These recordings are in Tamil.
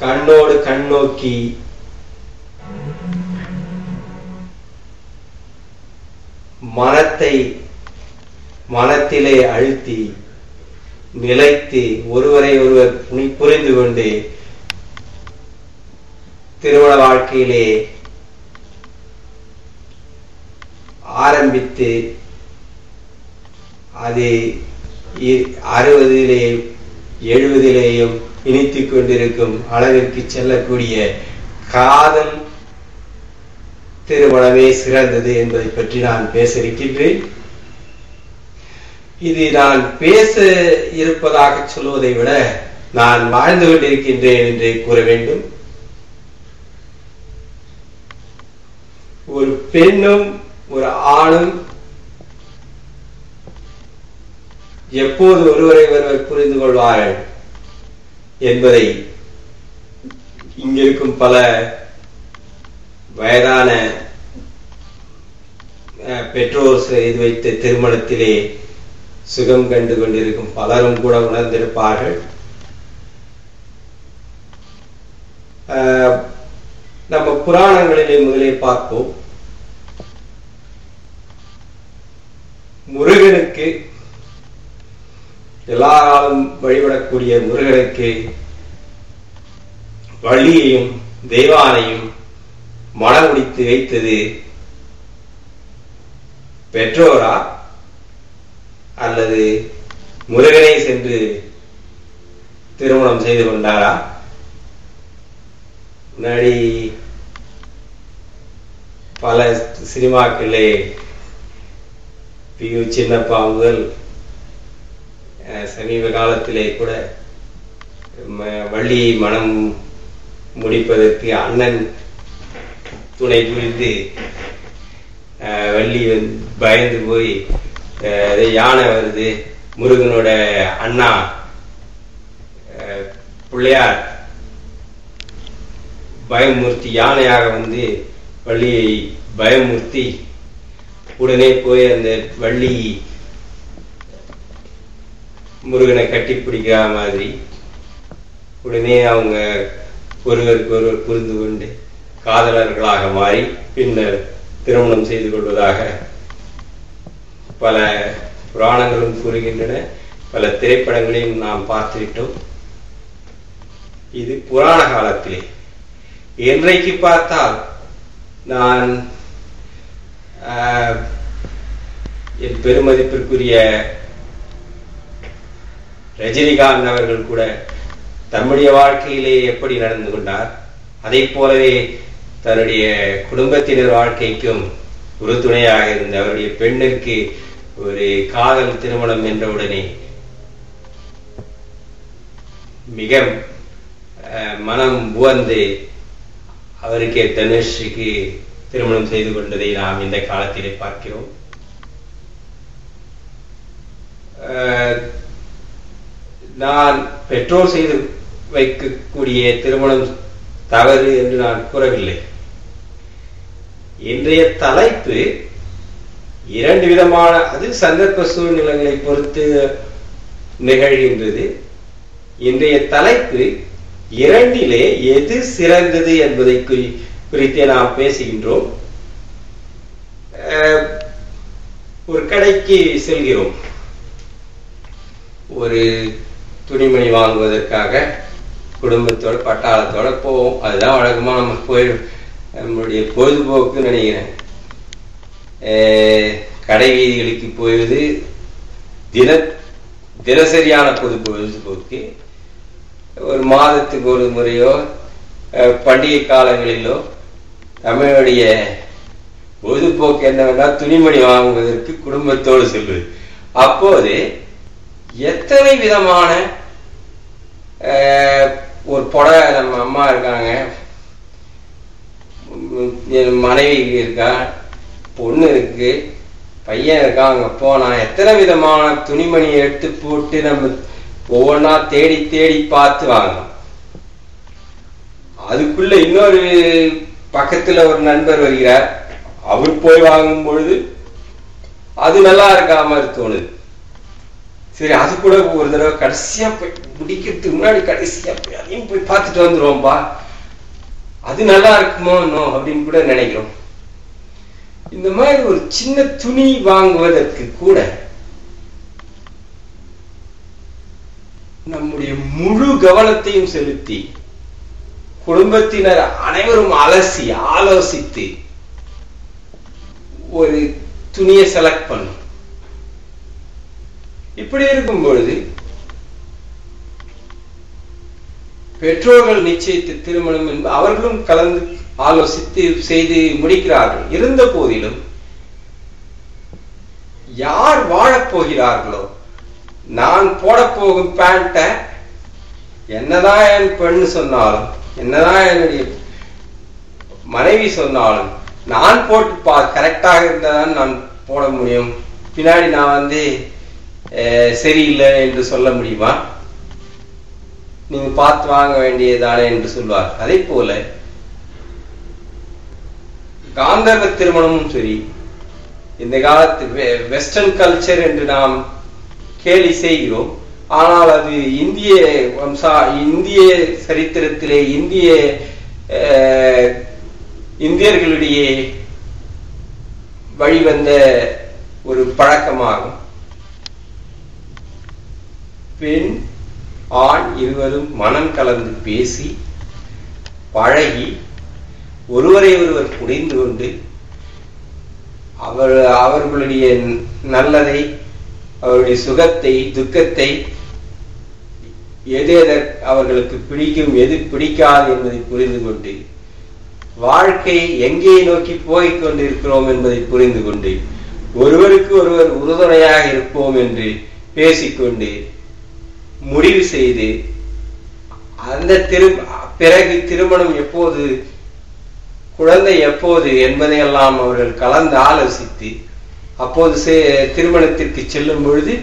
கண்ணோடு கண் நோக்கி மனத்தை மனத்திலே அழுத்தி நிலைத்து ஒருவரை ஒருவர் புனி- புரிந்து கொண்டு திருமண வாழ்க்கையிலே ஆரம்பித்து அது அறுபதிலேயும் எழுபதிலேயும் இணைத்து கொண்டிருக்கும் அளவிற்கு செல்லக்கூடிய காதல் திருமணமே சிறந்தது என்பதை பற்றி நான் பேச இருக்கின்றேன் இது நான் பேச இருப்பதாக சொல்வதை விட நான் வாழ்ந்து கொண்டிருக்கின்றேன் என்று கூற வேண்டும். ஒரு பெண்ணும் ஒரு ஆணும் எப்போது ஒருவரை ஒருவர் புரிந்து கொள்வார்கள்? என்பதை இங்கிருக்கும் பல வயதான அஹ், பெற்றோர் செய்து வைத்த திருமணத்திலே சுகம் கண்டு கொண்டிருக்கும் பலரும் கூட உணர்ந்திருப்பார்கள். நம்ம புராணங்களிலே முதலே பார்ப்போம். முருகனுக்கு எல்லாரும் வழிபடக்கூடிய முருகனுக்கு வள்ளியையும் தெய்வானையும் மனம் முடித்து வைத்தது பெற்றோரா அல்லது முருகனை சென்று திருமணம் செய்து கொண்டாரா? முன்னாடி பல சினிமாக்களே பி யு சின்னப்பா முதல் சமீப காலத்திலே கூட வள்ளி வள்ளியை மனம் முடிப்பதற்கு அண்ணன் துணை புரிந்து அஹ், வள்ளி பயந்து போய் அது யானை வருது முருகனோட அண்ணா அஹ், பிள்ளையார் பயமுறுத்தி யானையாக வந்து வள்ளியை பயமுறுத்தி உடனே போய் அந்த வள்ளி முருகனை கட்டி பிடிக்கிற மாதிரி உடனே அவங்க ஒருவருக்கு ஒருவர் புரிந்து கொண்டு காதலர்களாக மாறி பின்னர் திருமணம் செய்து கொள்வதாக பல புராணங்களும் கூறுகின்றன. பல திரைப்படங்களையும் நாம் பார்த்துவிட்டோம். இது புராண காலத்திலே. இன்றைக்கு பார்த்தால் நான் என் பெருமதிப்பிற்குரிய ரஜினிகாந்த் அவர்கள் கூட தம்முடைய வாழ்க்கையிலே எப்படி நடந்து கொண்டார் அதை போலவே தன்னுடைய குடும்பத்தினர் வாழ்க்கைக்கும் உறுதுணையாக இருந்த அவருடைய பெண்ணிற்கு ஒரு காதல் திருமணம் என்றவுடனே மிக அஹ், மனம் உவந்து அவருக்கே தனுஷுக்கு திருமணம் செய்து கொண்டதை நாம் இந்த காலத்திலே பார்க்கிறோம். நான் பெற்றோர் செய்து வைக்கக்கூடிய திருமணம் தவறு என்று நான் கூறவில்லை. இன்றைய தலைப்பு இரண்டு விதமான அது சந்தர்ப்ப சூழ்நிலைகளை பொறுத்து நிகழ்கின்றது. இன்றைய தலைப்பு இரண்டிலே எது சிறந்தது என்பதை குறி- குறித்தே நாம் பேசுகின்றோம். அஹ், ஒரு கடைக்கு செல்கிறோம். ஒரு துணிமணி வாங்குவதற்காக குடும்பத்தோட பட்டாளத்தோட போவோம். அதுதான் வழக்கமா நம்ம போய் நம்மளுடைய பொழுதுபோக்கு நினைக்கிறேன். கடை வீதிகளுக்கு போவது தின தினசரியான பொது பொழுதுபோக்கு ஒரு மாதத்துக்கு ஒரு முறையோ அஹ், பண்டிகை காலங்களிலோ தமிழுடைய பொழுதுபோக்கு என்னவென்றால் துணிமணி வாங்குவதற்கு குடும்பத்தோடு செல்வது. அப்போது எத்தனை விதமான ஒரு புடவை நம்ம அம்மா இருக்காங்க. உம், என் மனைவி இருக்கா பொண்ணு இருக்கு பையன் இருக்கான் அங்க போனா எத்தனை விதமான துணிமணி எடுத்து போட்டு நம்ம ஒவ்வொன்றா தேடி தேடி பார்த்து வாங்கலாம் அதுக்குள்ள இன்னொரு பக்கத்துல ஒரு நண்பர் வருகிறார். அவர் போய் வாங்கும் பொழுது அது நல்லா இருக்காம தோணுது. சரி அது கூட ஒரு தடவை கடைசியா போய் முடிக்கிறதுக்கு முன்னாடி கடைசியா போய் அதையும் போய் பார்த்துட்டு வந்துருவோம்பா. அது நல்லா இருக்குமோ இன்னும் அப்படின்னு கூட நினைக்கிறோம். இந்த மாதிரி ஒரு சின்ன துணி வாங்குவதற்கு கூட நம்முடைய முழு கவனத்தையும் செலுத்தி குடும்பத்தினர் அனைவரும் அலசி ஆலோசித்து ஒரு துணியை செலக்ட் பண்ணும். இப்படி இருக்கும் பொழுது பெற்றோர்கள் நிச்சயத்து திருமணம் என்பது அவர்களும் கலந்து ஆலோசித்து செய்து முடிக்கிறார்கள். இருந்த போதிலும் யார் வாழப் போகிறார்களோ நான் போடப்போகும் பேண்ட என்னதான் என் பெண் சொன்னாலும் என்னதான் என்னுடைய மனைவி சொன்னாலும் நான் போட்டு பா கரெக்டாக இருந்தால் நான் போட முடியும். பின்னாடி நான் வந்து சரியில்லை என்று சொல்ல முடியுமா? நீங்க பார்த்து வாங்க வேண்டியதானே என்று சொல்வார். அதே போல காந்தர்வ திருமணமும் சரி இந்த காலத்து வெ- வெஸ்டர்ன் கல்ச்சர் என்று நாம் கேலி செய்கிறோம். ஆனால் அது இந்திய வம்சா இந்திய சரித்திரத்திலே இந்திய இந்தியர்களிடையே வழிவந்த ஒரு பழக்கமாகும். பெண் ஆண் இருவரும் மனம் கலந்து பேசி பழகி ஒருவரை ஒருவர் புரிந்து கொண்டு அவர் அவர்களுடைய நல்லதை அவருடைய சுகத்தை துக்கத்தை எது எதற் அவர்களுக்கு பிடிக்கும் எது பிடிக்காது என்பதை புரிந்து கொண்டு வாழ்க்கை எங்கே நோக்கி போய்க் கொண்டிருக்கிறோம் என்பதை புரிந்து கொண்டு ஒருவருக்கு ஒருவர் உறுதுணையாக இருப்போம் என்று பேசிக்கொண்டு முடிவு செய்து அந்த திரு பிறகு திருமணம் எப்போது குழந்தை எப்போது என்பதையெல்லாம் அவர்கள் கலந்து ஆலோசித்து அப்போது திருமணத்திற்கு செல்லும் பொழுது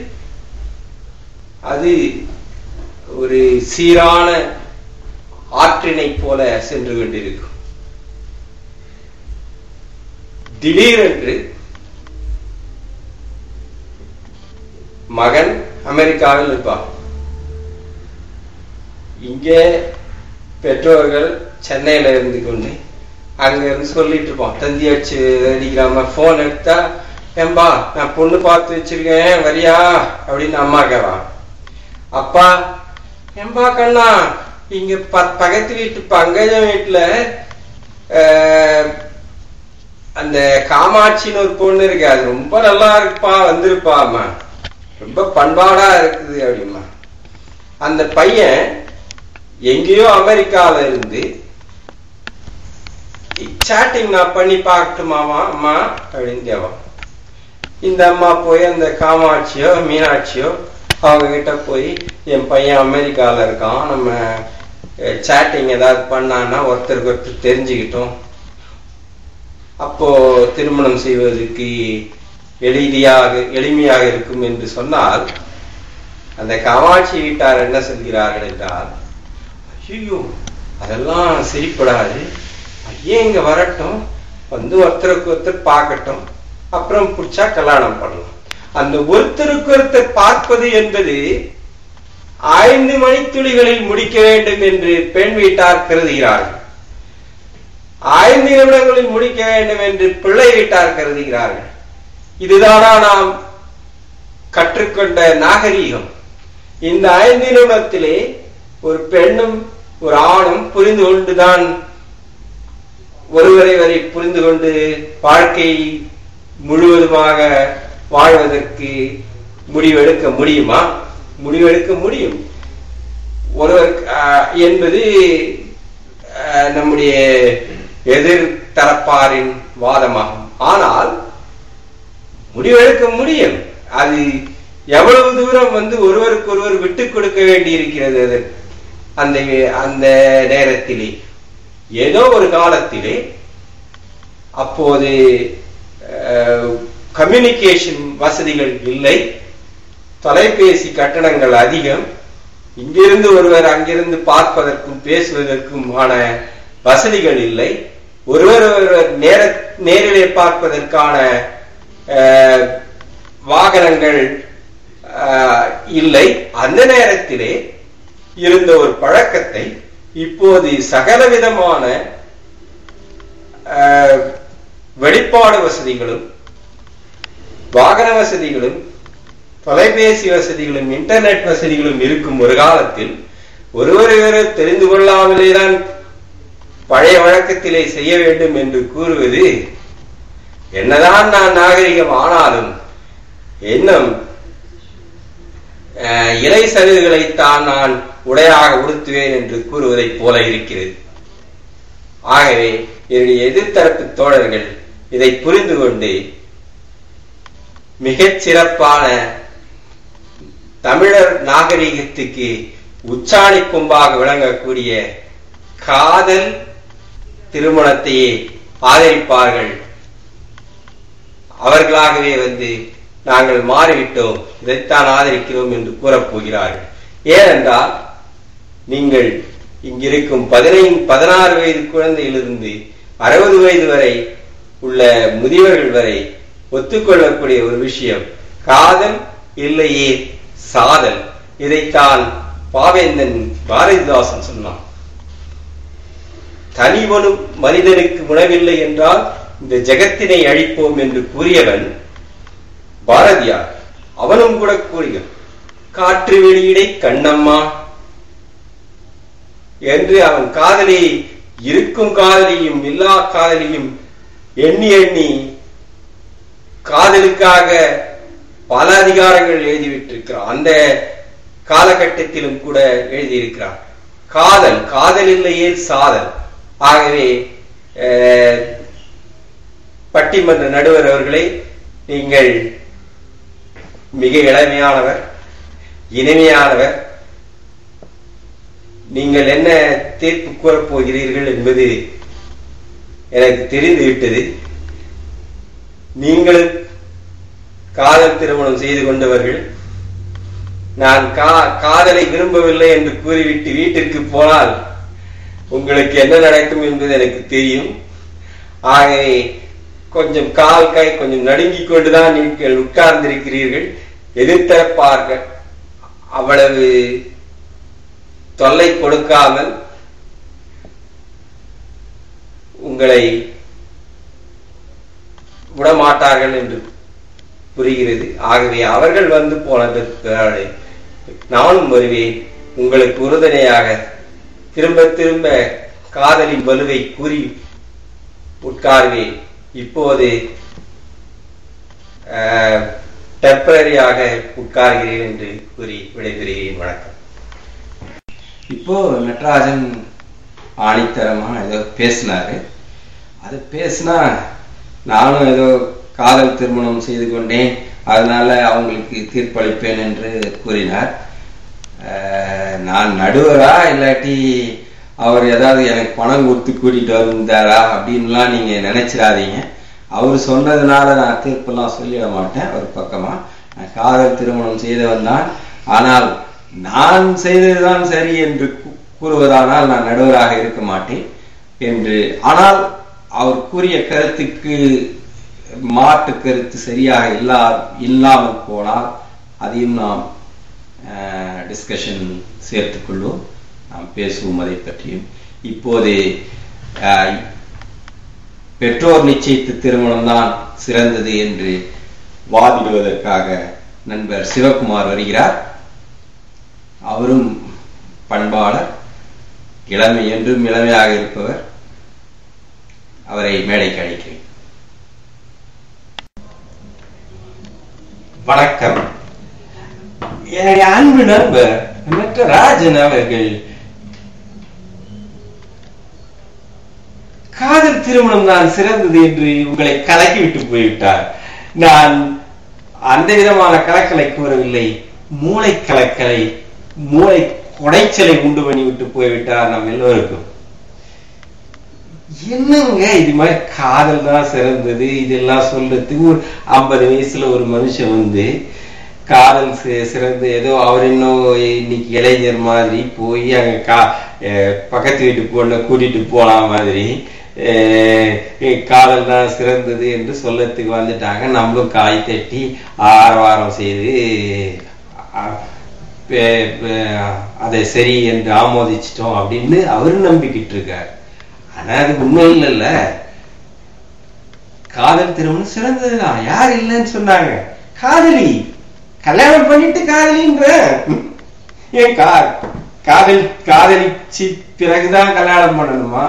அது ஒரு சீரான ஆற்றினை போல சென்று கொண்டிருக்கும். திடீரென்று மகன் அமெரிக்காவில் இருப்பான் இங்கே பெற்றோர்கள் சென்னையில இருந்து கொண்டு அங்க இருந்து சொல்லிட்டு இருப்போம் தந்தி அடிச்சு அடிக்கிறாம போன் எடுத்தா ஏம்பா நான் பொண்ணு பார்த்து வச்சிருக்கேன் வரியா? அப்படின்னு அம்மா கேவா அப்பா ஏம்பா கண்ணா இங்க ப- பக்கத்து வீட்டு பங்கஜம் வீட்டுல அந்த காமாட்சின்னு ஒரு பொண்ணு இருக்கு. அது ரொம்ப நல்லா இருக்குப்பா வந்திருப்பா அம்மா ரொம்ப பண்பாடா இருக்குது அப்படிமா அந்த பையன் எங்கேயோ அமெரிக்கால இருந்து சாட்டிங் நான் பண்ணி பார்க்கட்டுமாமா அம்மா? அப்படின்னு கேவான் இந்த அம்மா போய் அந்த காமாட்சியோ மீனாட்சியோ அவங்க கிட்ட போய் என் பையன் அமெரிக்கால இருக்கான் நம்ம சாட்டிங் ஏதாவது பண்ணான்னா ஒருத்தருக்கு ஒருத்தர் தெரிஞ்சுக்கிட்டோம். அப்போ திருமணம் செய்வதற்கு எளிதியாக எளிமையாக இருக்கும் என்று சொன்னால் அந்த காமாட்சி வீட்டார் என்ன சொல்கிறார்கள் என்றால் ஐயோ அதெல்லாம் சரிப்படாது ஐயன் இங்க வரட்டும்? வந்து ஒருத்தருக்கு ஒருத்தர் பார்க்கட்டும். அப்புறம் பிடிச்சா கல்யாணம் பண்ணலாம். அந்த ஒருத்தருக்கு ஒருத்தர் பார்ப்பது என்பது ஐந்து மணித்துளிகளில் முடிக்க வேண்டும் என்று பெண் வீட்டார் கருதுகிறார்கள். ஐந்து நிமிடங்களில் முடிக்க வேண்டும் என்று பிள்ளை வீட்டார் கருதுகிறார்கள். இதுதானா நாம் கற்றுக்கொண்ட நாகரீகம். இந்த ஐந்து நிமிடத்திலே ஒரு பெண்ணும் ஒரு ஆணும் புரிந்து கொண்டுதான் ஒருவரை வரை புரிந்து கொண்டு வாழ்க்கை முழுவதுமாக வாழ்வதற்கு முடிவெடுக்க முடியுமா? முடிவெடுக்க முடியும். ஒருவர் என்பது நம்முடைய எதிர் தரப்பாரின் வாதமாகும். ஆனால் முடிவெடுக்க முடியும். அது எவ்வளவு தூரம் வந்து ஒருவருக்கு ஒருவர் விட்டுக் கொடுக்க வேண்டி இருக்கிறது அது. அந்த அந்த நேரத்திலே ஏதோ ஒரு காலத்திலே அப்போது கம்யூனிகேஷன் வசதிகள் இல்லை தொலைபேசி கட்டணங்கள் அதிகம் இங்கிருந்து ஒருவர் அங்கிருந்து பார்ப்பதற்கும் பேசுவதற்குமான வசதிகள் இல்லை ஒருவர் ஒருவர் நேர நேரிலே பார்ப்பதற்கான அஹ், வாகனங்கள் ஆஹ், இல்லை அந்த நேரத்திலே இருந்த ஒரு பழக்கத்தை இப்போது சகலவிதமான வெளிப்பாடு வசதிகளும் வாகன வசதிகளும் தொலைபேசி வசதிகளும் இன்டர்நெட் வசதிகளும் இருக்கும் ஒரு காலத்தில் ஒருவரை ஒருவர் தெரிந்து கொள்ளாமலேதான் பழைய வழக்கத்திலே செய்ய வேண்டும் என்று கூறுவது என்னதான் நான் நாகரிகம் ஆனாலும் இன்னும் இலை சருகுகளைத்தான் நான் உடையாக உடுத்துவேன் என்று கூறுவதைப் போல இருக்கிறது. ஆகவே என்னுடைய எதிர்த்தரப்பு தோழர்கள் இதை புரிந்து கொண்டு மிகச் சிறப்பான தமிழர் நாகரிகத்துக்கு உச்சாணி கொம்பாக விளங்கக்கூடிய காதல் திருமணத்தையே ஆதரிப்பார்கள். அவர்களாகவே வந்து நாங்கள் மாறிவிட்டோம் இதைத்தான் ஆதரிக்கிறோம் என்று கூறப்போகிறார்கள் ஏனென்றால் நீங்கள் இங்கிருக்கும் பதினைந்து பதினாறு வயது குழந்தையிலிருந்து அறுபது வயது வரை உள்ள முதியவர்கள் வரை ஒத்துக்கொள்ளக்கூடிய ஒரு விஷயம் காதல் இல்லையே சாதல். இதைத்தான் பாவேந்தன் பாரதிதாசன் சொன்னான். தனிவனும் மனிதனுக்கு உணவில்லை என்றால் இந்த ஜெகத்தினை அழிப்போம் என்று கூறியவன் பாரதியார் அவனும் கூட கூறினான் காற்று வெளியிடை கண்ணம்மா. என்று அவன் காதலி இருக்கும் காதலியும் இல்லா காதலியும் எண்ணி எண்ணி காதலுக்காக பல அதிகாரங்கள் எழுதிவிட்டிருக்கிறார். அந்த காலகட்டத்திலும் கூட எழுதியிருக்கிறான் காதல் காதல் இல்லையே சாதல். ஆகவே அஹ், பட்டிமன்ற நடுவர் அவர்களை நீங்கள் மிக இளமையானவர் இனிமையானவர். நீங்கள் என்ன தீர்ப்பு கூறப் போகிறீர்கள் என்பது எனக்கு தெரிந்துவிட்டது நீங்கள் நீங்களும் காதல் திருமணம் செய்து கொண்டவர்கள் நான் கா- காதலை விரும்பவில்லை என்று கூறிவிட்டு வீட்டிற்கு போனால் உங்களுக்கு என்ன நடக்கும் என்பது எனக்கு தெரியும். ஆகவே கொஞ்சம் கால் கை கொஞ்சம் நடுங்கிக் கொண்டுதான் நீங்கள் உட்கார்ந்திருக்கிறீர்கள். எதிர்த்தரப்பார்கள். அவ்வளவு தொல்லை கொடுக்காமல் உங்களை விடமாட்டார்கள் என்று புரிகிறது. ஆகவே அவர்கள் வந்து போன நானும் வருவேன். உங்களுக்கு உறுதுணையாக திரும்ப திரும்ப காதலின் வலுவை கூறி உட்கார்வேன். இப்போது டெம்பரரியாக உட்கார்கிறேன் என்று கூறி விடைபெறுகிறேன். வணக்கம். இப்போ நடராஜன் ஆணித்தரமா ஏதோ பேசினாரு. அது பேசினா நானும் ஏதோ காதல் திருமணம் செய்து கொண்டேன். அதனால அவங்களுக்கு தீர்ப்பளிப்பேன் என்று கூறினார். அஹ், நான் நடுவரா இல்லாட்டி அவர் ஏதாவது எனக்கு பணம் கொடுத்து கூட்டிகிட்டு வந்தாரா அப்படின்லாம் நீங்கள் நினச்சிடாதீங்க. அவர் சொன்னதுனால நான் தீர்ப்பெல்லாம் சொல்லிட மாட்டேன் ஒரு பக்கமாக நான் காதல் திருமணம் செய்தவன் தான். ஆனால் நான் செய்ததுதான் சரி என்று கூறுவதானால் நான் நடுவராக இருக்க மாட்டேன் என்று. ஆனால் அவர் கூறிய கருத்துக்கு மாற்று கருத்து சரியாக இல்லா இல்லாமல் போனால் அதையும் நாம் டிஸ்கஷன் சேர்த்துக்கொள்வோம் நாம் பேசுவோம் அதை பற்றியும். இப்போது பெற்றோர் நிச்சயித்த திருமணம் தான் சிறந்தது என்று வாதிடுவதற்காக நண்பர் சிவகுமார் வருகிறார். அவரும் பண்பாளர் இளமை என்றும் இளமையாக இருப்பவர். அவரை மேடைக்கு அழைக்கிறேன். வணக்கம். என்னுடைய அன்பு நண்பர் மற்ற ராஜன் அவர்கள் காதல் திருமணம் தான் சிறந்தது என்று உங்களை கலக்கி விட்டு போய்விட்டார். நான் அந்த விதமான கலக்கலை கூறவில்லை. மூளை கலக்கலை மூளை குடைச்சலை உண்டு பண்ணி விட்டு போய்விட்டார் நம் எல்லோருக்கும். என்னங்க இது மாதிரி காதல் தான் சிறந்தது? இதெல்லாம் சொல்றதுக்கு ஒரு ஐம்பது வயசுல ஒரு மனுஷன் வந்து காதல் சிறந்து ஏதோ அவர் இன்னும் இன்னைக்கு இளைஞர் மாதிரி போய் அங்க கா அஹ் பக்கத்து வீட்டு பொண்ணை கூட்டிட்டு போலாம் மாதிரி காதல் தான் சிறந்தது என்று சொல்லத்துக்கு வந்துட்டாங்க. நம்மளும் காய் தட்டி ஆரவாரம் செய்து அதை சரி என்று ஆமோதிச்சிட்டோம் அப்படின்னு அவரு நம்பிக்கிட்டு இருக்கார் ஆனா அது உண்மை இல்லைல்ல காதல் திருமணம் சிறந்ததுதான். யார் இல்லைன்னு சொன்னாங்க. காதலி. கல்யாணம் பண்ணிட்டு காதலின்ற. ஏன் கா காதல் காதலிச்சு பிறகுதான் கல்யாணம் பண்ணணுமா?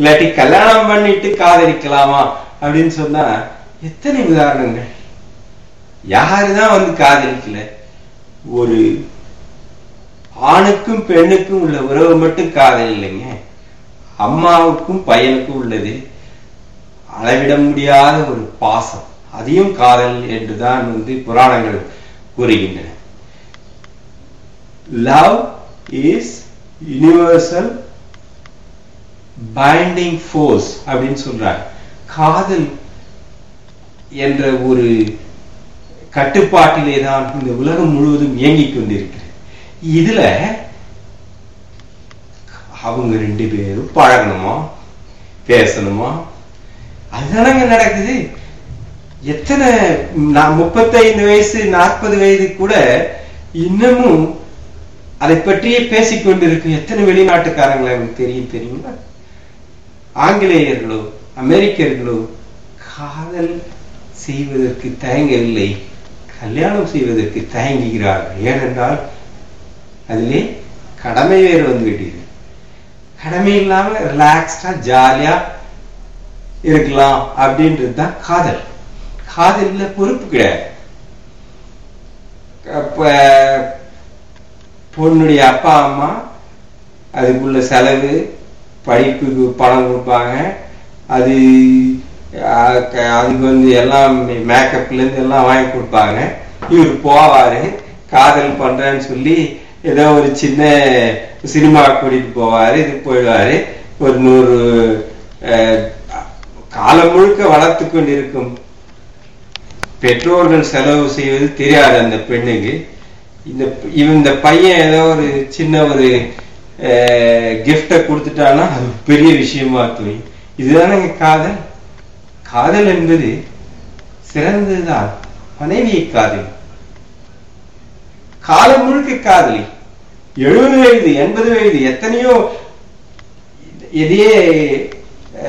இல்லாட்டி கல்யாணம் பண்ணிட்டு காதலிக்கலாமா அப்படின்னு சொன்னா எத்தனை உதாரணங்கள்? யாருதான் வந்து காதலிக்கல? ஒரு ஆணுக்கும் பெண்ணுக்கும் உள்ள உறவு மட்டும் காதல் இல்லைங்க அம்மாவுக்கும் பையனுக்கும் உள்ளது. அளவிட முடியாத ஒரு பாசம். அதையும் காதல் என்றுதான் வந்து புராணங்கள் கூறுகின்றன. Love is universal binding force அப்படின்னு சொல்றாங்க காதல் என்ற ஒரு கட்டுப்பாட்டிலே தான் இந்த உலகம் முழுவதும் இயங்கிக் கொண்டிருக்கிறது. இதுல அவங்க ரெண்டு பேரும் பழகணுமா? பேசணுமா? அதுதானங்க நடக்குது. எத்தனை நான் முப்பத்தைந்து வயசு நாற்பது வயது கூட இன்னமும் அதை பற்றியே பேசிக்கொண்டிருக்கும் எத்தனை வெளிநாட்டுக்காரங்களை எனக்கு தெரியும் தெரியுமா ஆங்கிலேயர்களோ அமெரிக்கர்களோ காதல் செய்வதற்கு தயங்கவில்லை. கல்யாணம் செய்வதற்கு தயங்குகிறார்கள். ஏனென்றால் அதிலே கடமை வேறு வந்து விட்டீர்கள். கடமை இல்லாம ரிலாக்ஸ்டா ஜாலியா இருக்கலாம் அப்படின்றது தான் காதல். காதலில் பொறுப்பு கிடையாது. அப்ப பொண்ணுடைய அப்பா அம்மா அதுக்குள்ள செலவு படிப்புக்கு பணம் கொடுப்பாங்க. அது அதுக்கு வந்து எல்லாம் மேக்கப்ல இருந்து எல்லாம் வாங்கி கொடுப்பாங்க. இவர் போவாரு. காதல் பண்றேன்னு சொல்லி ஏதோ ஒரு சின்ன சினிமா கூட்டிட்டு போவாரு. இது போயிடுவாரு. ஒரு நூறு காலம் முழுக்க வளர்த்து கொண்டிருக்கும். பெற்றோர்கள் செலவு செய்வது தெரியாது அந்த பெண்ணுக்கு. இந்த இவன் இந்த பையன் ஏதோ ஒரு சின்ன ஒரு கிஃப்டை கொடுத்துட்டான்னா அது பெரிய விஷயமா இருக்கு இதுதானங்க காதல்? காதல் என்பது சிறந்ததுதான். மனைவியை காதல். காலம் முழுக்க காதலி. எழுபது வயது எண்பது வயது எத்தனையோ இதையே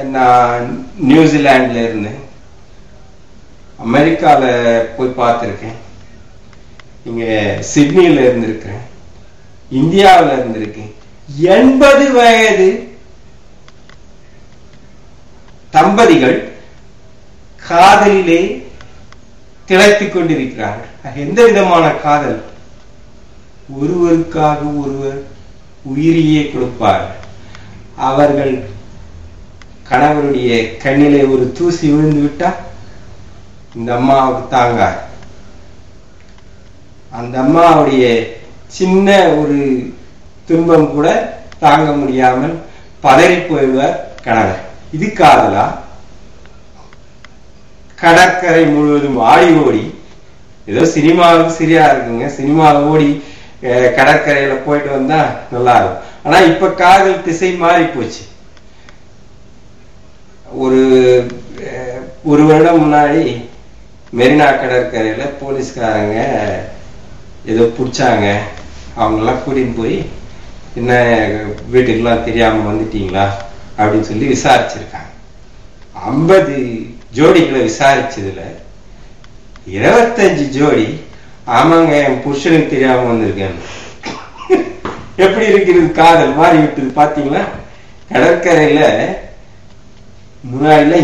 நான் நியூசிலாந்துல இருந்தேன். அமெரிக்கால போய் பார்த்திருக்கேன். இங்க சிட்னில இருந்திருக்கிறேன். இந்தியாவில் இருந்திருக்கேன். எண்பது வயது தம்பதிகள் காதலிலே திளைத்துக் கொண்டிருக்கிறார்கள். எந்த விதமான காதல்? ஒருவருக்காக ஒருவர் உயிரியே கொடுப்பார். அவர்கள் கணவருடைய கண்ணிலே ஒரு தூசி விழுந்து விட்டா இந்த அம்மாவுக்கு தாங்க அந்த அம்மாவுடைய சின்ன ஒரு துன்பம் கூட தாங்க முடியாமல் பதறி போய்வர் கணவர் இது காதலா கடற்கரை முழுவதும் ஆடி ஓடி ஏதோ சினிமாவுக்கு சரியா இருக்குங்க சினிமாவில் ஓடி கடற்கரையில போயிட்டு வந்தா நல்லா இருக்கும் ஆனா இப்ப காதல் திசை மாறி போச்சு. ஒரு ஒரு வருடம் முன்னாடி மெரினா கடற்கரையில போலீஸ்காரங்க ஏதோ பிடிச்சாங்க. அவங்கெல்லாம் கூட்டின்னு போய் என்ன வீட்டுக்கெல்லாம் தெரியாம வந்துட்டீங்களா? அப்படின்னு சொல்லி விசாரிச்சிருக்காங்க. ஐம்பது ஜோடிகளை விசாரிச்சதுல இருபத்தஞ்சு ஜோடி ஆமாங்க என் புருஷனுக்கு தெரியாம வந்திருக்கேன். எப்படி இருக்கிறது? காதல் மாறி விட்டது பாத்தீங்களா? கடற்கரையில முன்னாடில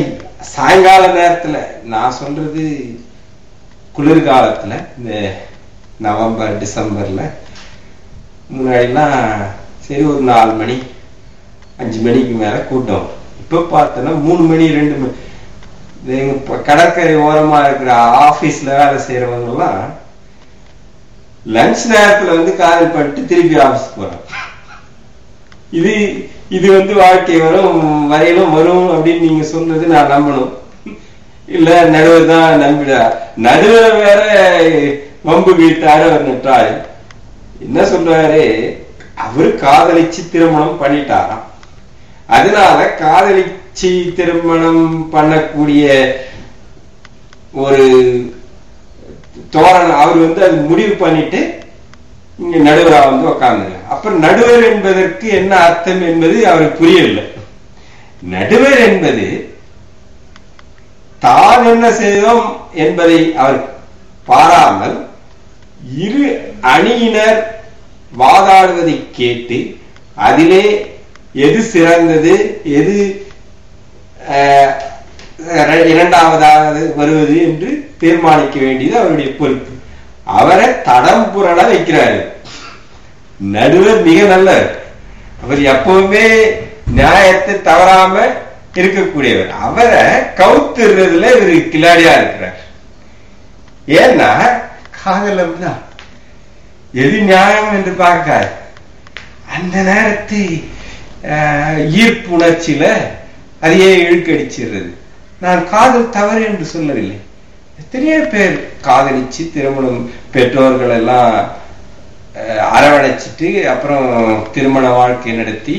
சாயங்கால நேரத்துல நான் சொல்றது குளிர்காலத்துல இந்த நவம்பர் டிசம்பர்ல முன்னாடிலாம் சரி ஒரு நாலு மணி அஞ்சு மணிக்கு மேல கூட்டம். இப்போ பார்த்தோன்னா மூணு மணி ரெண்டு மணி. எங்கள் கடற்கரை ஓரமா இருக்கிற ஆபீஸ்ல வேலை செய்யறவங்க எல்லாம் லஞ்ச் நேரத்துல வந்து காதல் பண்ணிட்டு திருப்பி ஆபீஸ் போகிறோம் இது இது வந்து வாழ்க்கை வரும் வரையிலும் வரும் அப்படின்னு நீங்க சொன்னது நான் நம்பணும். இல்ல நடுவர் தான் நம்பிடா நடுவர் வேற வம்பு வீட்டார் அவர் நட்டாரு. என்ன சொல்றாரு? அவரு காதலிச்சு திருமணம் பண்ணிட்டாராம். அதனால காதலிச்சு திருமணம் பண்ணக்கூடிய ஒரு தோரணம் அவர் வந்து அது முடிவு பண்ணிட்டு இங்க நடுவரா வந்து உட்கார்ந்து அப்ப நடுவர் என்பதற்கு என்ன அர்த்தம் என்பது அவருக்கு புரியவில்லை. நடுவர் என்பது தான் என்ன செய்தோம் என்பதை அவர் பாராமல் இரு அணியினர் வாதாடுவதை கேட்டு அதிலே எது சிறந்தது எது அஹ், இரண்டாவதாக வருவது என்று தீர்மானிக்க வேண்டியது அவருடைய பொறுப்பு. அவரை தடம் புரள வைக்கிறாரு. நடுவர் மிக நல்லவர். அவர் எப்பவுமே நியாயத்தை தவறாம இருக்கக்கூடியவர். அவரை கவுத்துறதுல இவர் கிளாடியா இருக்கிறார். ஏன்னா காதலம் தான் எது நியாயம் என்று பார்க்காது அந்த நேரத்தை ஆஹ், ஈர்ப்பு உணர்ச்சியில அதையே இழுக்கடிச்சிடுறது. நான் காதல் தவறு என்று சொல்லவில்லை. எத்தனையோ பேர் காதலிச்சு திருமணம் பெற்றோர்கள் எல்லாம் அரவணைச்சிட்டு அப்புறம் திருமண வாழ்க்கை நடத்தி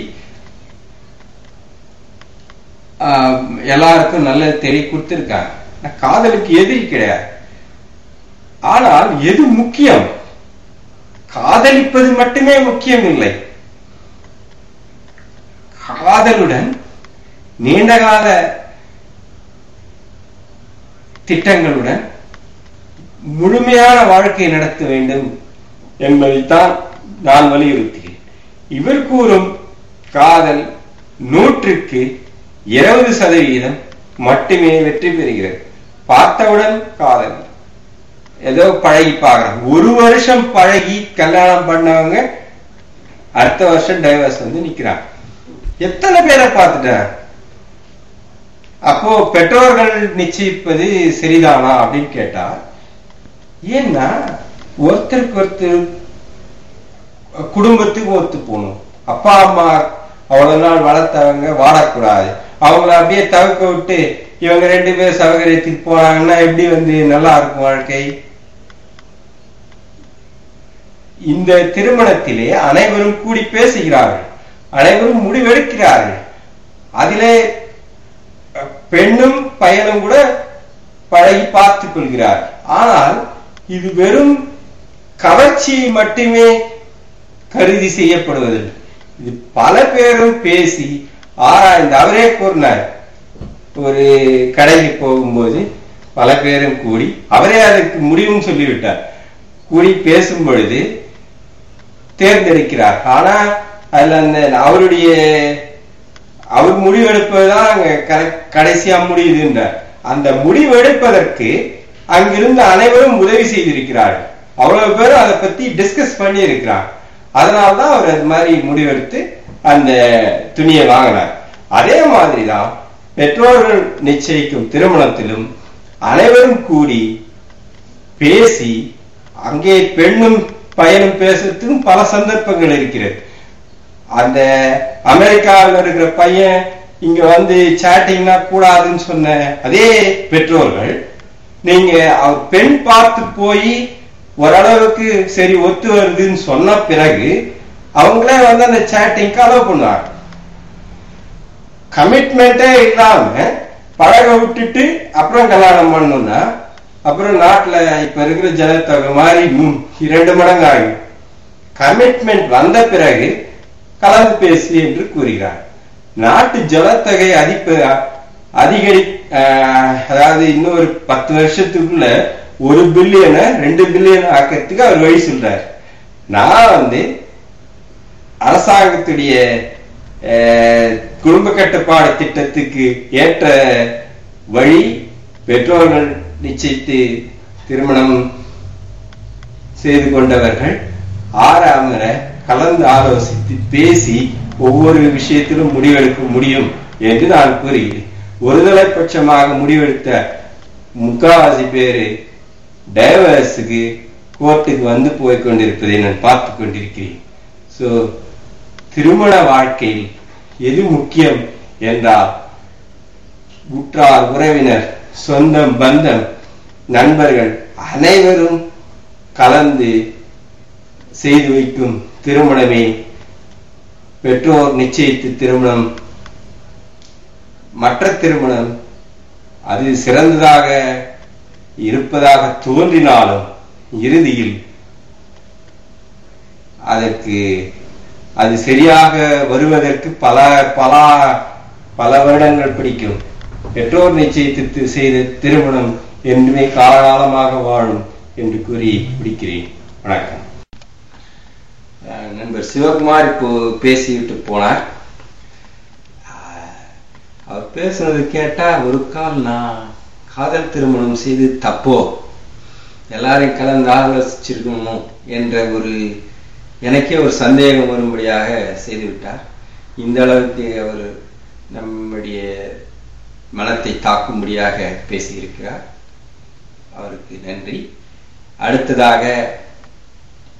ஆஹ், எல்லாருக்கும் நல்ல தெரிய கொடுத்துருக்காங்க. காதலுக்கு எதிரி கிடையாது. ஆனால் எது முக்கியம்? காதலிப்பது மட்டுமே முக்கியம் இல்லை காதலுடன் நீண்டகால திட்டங்களுடன் முழுமையான வாழ்க்கை நடத்த வேண்டும் என்பதைத்தான் நான் வலியுறுத்துகிறேன். இவர் கூறும் காதல் நூற்றுக்கு இருபது சதவீதம் மட்டுமே வெற்றி பெறுகிறது. பார்த்தவுடன் காதல். ஏதோ பழகி பாக்குறாங்க ஒரு வருஷம் பழகி கல்யாணம் பண்ணவங்க அடுத்த வருஷம் டைவர்ஸ் வந்து நிக்கிறாங்க. எத்தனை பேரை பார்த்துட்டேன் அப்போ பெற்றோர்கள் நிச்சயிப்பது சரிதானா அப்படின்னு கேட்டா ஏன்னா ஒருத்தருக்கு ஒருத்தர் குடும்பத்துக்கு ஒத்து போகணும். அப்பா அம்மா அவ்வளவு நாள் வளர்த்தவங்க வாடக்கூடாது அவங்கள அப்படியே தவிர்க்க விட்டு இவங்க ரெண்டு பேர் சௌகரியத்துக்கு போனாங்கன்னா எப்படி வந்து நல்லா இருக்கும் வாழ்க்கை? இந்த திருமணத்திலே அனைவரும் கூடி பேசுகிறார்கள். அனைவரும் முடிவெடுக்கிறார்கள். அதிலே பெண்ணும் பையனும் கூட பழகி பார்த்துக் கொள்கிறார். ஆனால் இது வெறும் கவர்ச்சியை மட்டுமே கருதி செய்யப்படுவதில்லை. இது பல பேரும் பேசி ஆராய்ந்து அவரே கூறினார். ஒரு கடைக்கு போகும்போது பல பேரும் கூடி அவரே அதற்கு முடிவும் சொல்லிவிட்டார். கூடி பேசும் பொழுது தேர்ந்தெடுக்கிறார். ஆனா அதுல அந்த அவருடைய அவர் முடிவெடுப்பதுதான் அங்க கடைசியா முடியுதுன்றார் அந்த முடிவெடுப்பதற்கு அங்கிருந்த அனைவரும் உதவி செய்திருக்கிறார்கள். அவ்வளவு பேரும் அதை பத்தி டிஸ்கஸ் பண்ணி இருக்கிறார் அதனால்தான் அவர் அது மாதிரி முடிவெடுத்து அந்த துணியை வாங்கினார். அதே மாதிரிதான் பெற்றோர்கள் நிச்சயிக்கும் திருமணத்திலும் அனைவரும் கூடி பேசி அங்கே பெண்ணும் பயணம் பேசுறதுக்கும் பல சந்தர்ப்பங்கள் இருக்கிறது. அந்த அமெரிக்காவில் இருக்கிற பையன் இங்க வந்து சேட்டிங்னா கூடாதுன்னு சொன்ன அதே பெற்றோர்கள் நீங்க அவர் பெண் பார்த்து போய் ஓரளவுக்கு சரி ஒத்து வருதுன்னு சொன்ன பிறகு அவங்களே வந்து அந்த சேட்டிங்க்கு அலோவ் பண்ணுவாங்க. கமிட்மெண்டே இல்லாம பழக விட்டுட்டு அப்புறம் கல்யாணம் பண்ணணும்னா அப்புறம் நாட்டுல இப்ப இருக்கிற ஜனத்தொகை மாதிரி இரண்டு மடங்கு ஆகும் கமிட்மெண்ட் வந்த பிறகு கலந்து பேசு என்று கூறுகிறார். நாட்டு ஜனத்தொகை அதிப்ப அதிகரி ஆஹ், அதாவது இன்னொரு பத்து வருஷத்துக்குள்ள ஒரு பில்லியனை ரெண்டு பில்லியன் ஆக்கிறதுக்கு அவர் வழி சொல்றார். நான் வந்து அரசாங்கத்துடைய அஹ், குடும்ப கட்டுப்பாடு திட்டத்துக்கு ஏற்ற வழி பெற்றோர்கள் நிச்சயித்து திருமணம் செய்து கொண்டவர்கள் ஆறாமர கலந்து ஆலோசித்து பேசி ஒவ்வொரு விஷயத்திலும் முடிவெடுக்க முடியும் என்று நான் கூறுகிறேன். ஒருதலை பட்சமாக முடிவெடுத்த முக்காவாசி பேரு டைவர்ஸுக்கு கோர்ட்டுக்கு வந்து போய் கொண்டிருப்பதை நான் பார்த்து கொண்டிருக்கிறேன். சோ திருமண வாழ்க்கையில் எது முக்கியம் என்றால் உற்றார் உறவினர் சொந்தம் பந்தம் நண்பர்கள் அனைவரும் கலந்து செய்து வைக்கும் திருமணமே. பெற்றோர் நிச்சயித்து திருமணம். மற்ற திருமணம் அது சிறந்ததாக இருப்பதாக தோன்றினாலும் இறுதியில் அதற்கு அது சரியாக வருவதற்கு பல பல பல வருடங்கள் பிடிக்கும். பெற்றோர் நிச்சயித்து செய்த திருமணம் என்றுமே காலகாலமாக வாழும் என்று கூறி முடிக்கிறேன். வணக்கம். அஹ் நண்பர் சிவகுமார் இப்போ பேசிவிட்டு போனார். அவர் பேசுனது கேட்டா ஒரு கால் நான் காதல் திருமணம் செய்து தப்போ? எல்லாரையும் கலந்து ஆலோசிச்சிருக்கணும்? என்ற ஒரு எனக்கே ஒரு சந்தேகம் வரும்படியாக செய்துவிட்டார். இந்த அளவுக்கு அவர் நம்முடைய மனத்தை தாக்கும்படியாக பேசியிருக்கிறார். அவருக்கு நன்றி. அடுத்ததாக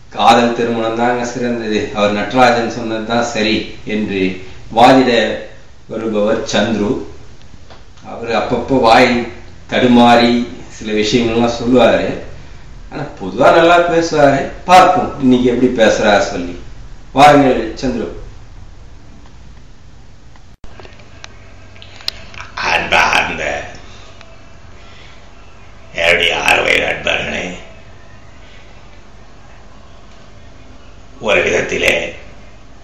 காதல் திருமணம் தாங்க சிறந்தது. அவர் நடராஜன் சொன்னதுதான் சரி என்று வாதிட வருபவர் சந்துரு. அவர் அப்பப்போ வாய் தடுமாறி சில விஷயங்கள்லாம் சொல்லுவாரு. ஆனா பொதுவா நல்லா பேசுவாரு. பார்ப்போம். இன்னைக்கு எப்படி பேசுறாரு சொல்லி. வாருங்கள் சந்துரு அன்பார்ந்த என்னுடைய ஆறுவை நண்பர்களே ஒரு விதத்திலே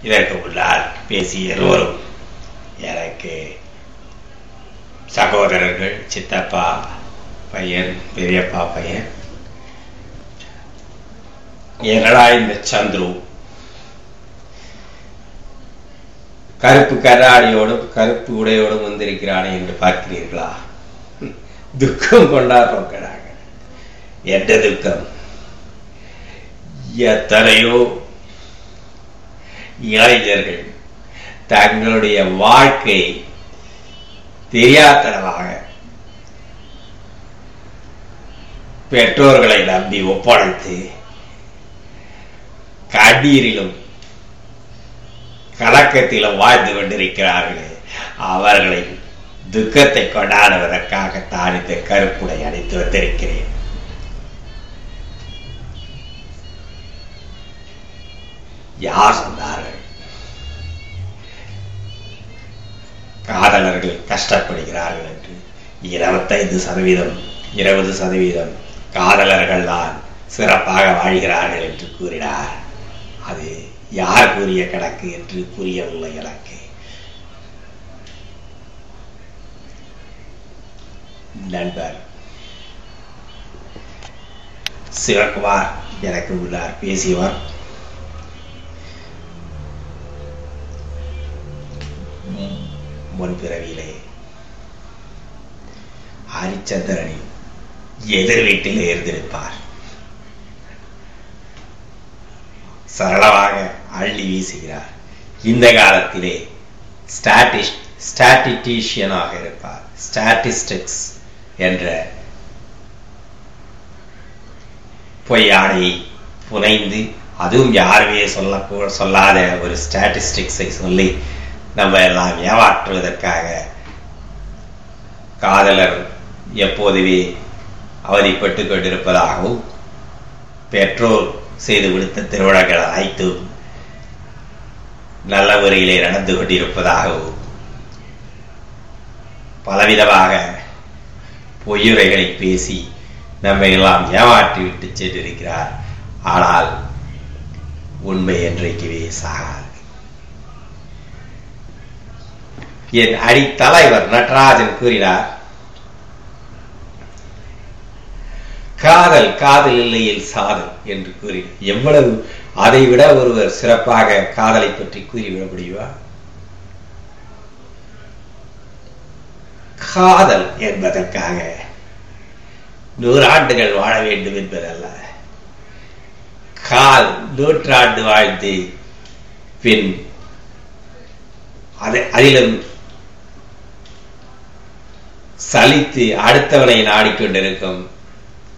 இதற்கு உள்ளால் பேசிய எல்லோரும் எனக்கு சகோதரர்கள் சித்தப்பா பையன் பெரியப்பா பையன் என்னடா இந்த சந்துரு. கருப்பு கராடியோடும் கருப்பு உடையோடும் வந்திருக்கிறானே என்று பார்க்கிறீர்களா? துக்கம் கொண்டாடுறோம் கடாக துக்கம்? எத்தனையோ இளைஞர்கள் தங்களுடைய வாழ்க்கை தெரியாதனமாக பெற்றோர்களை நம்பி ஒப்படைத்து கண்ணீரிலும் கலக்கத்திலும் வாழ்ந்து கொண்டிருக்கிறார்களே அவர்களை துக்கத்தை கொண்டாடுவதற்காக தான் இந்த கருப்புடை அணித்து வந்திருக்கிறேன். யார் சொன்னார்கள்? காதலர்கள் கஷ்டப்படுகிறார்கள் என்று இருபத்தைந்து சதவீதம் இருபது சதவீதம் காதலர்கள் தான் சிறப்பாக வாழ்கிறார்கள் என்று கூறினார். அது யார் கூறிய கணக்கு என்று புரியவில்லை எனக்கு. நண்பர் சிவகுமார் எனக்கு முன்னால் பேசியவர் முன்பிறவியிலே ஹரிச்சந்திரனின் எதிர் வீட்டில் இருந்திருப்பார். சரளமாக அள்ளி வீசுகிறார். இந்த காலத்திலே ஸ்டாட்டிஸ் ஸ்டாட்டிஸ்டிஷியனாக இருப்பார். ஸ்டாட்டிஸ்டிக்ஸ் என்ற பொய்யாடையை புனைந்து அதுவும் யாருமே சொல்ல சொல்லாத ஒரு ஸ்டாட்டிஸ்டிக்ஸை சொல்லி நம்ம எல்லாம் ஏமாற்றுவதற்காக காதலர் எப்போதுமே அவதிப்பட்டு கொண்டிருப்பதாகவும் பெற்றோர் செய்து கொடுத்த திருவிழாக்கள் அனைத்தும் நல்ல முறையிலே நடந்து கொண்டிருப்பதாகவும் பலவிதமாக பொய்யுரைகளை பேசி நம்மை எல்லாம் ஏமாற்றி விட்டு சென்றிருக்கிறார். ஆனால் உண்மை என்றைக்குவே சாகாது. என் அடித்தலைவர் நடராஜன் கூறினார். காதல் காதல் இல்லையில் சாதல் என்று கூறினார் எவ்வளவு அதை விட ஒருவர் சிறப்பாக காதலை பற்றி கூறிவிட முடியுமா? காதல் என்பதற்காக நூறாண்டுகள் வாழ வேண்டும் என்பதல்ல. கால் நூற்றாண்டு வாழ்ந்து பின் அதிலும் சலித்து அடுத்தவனை நாடிக்கொண்டிருக்கும்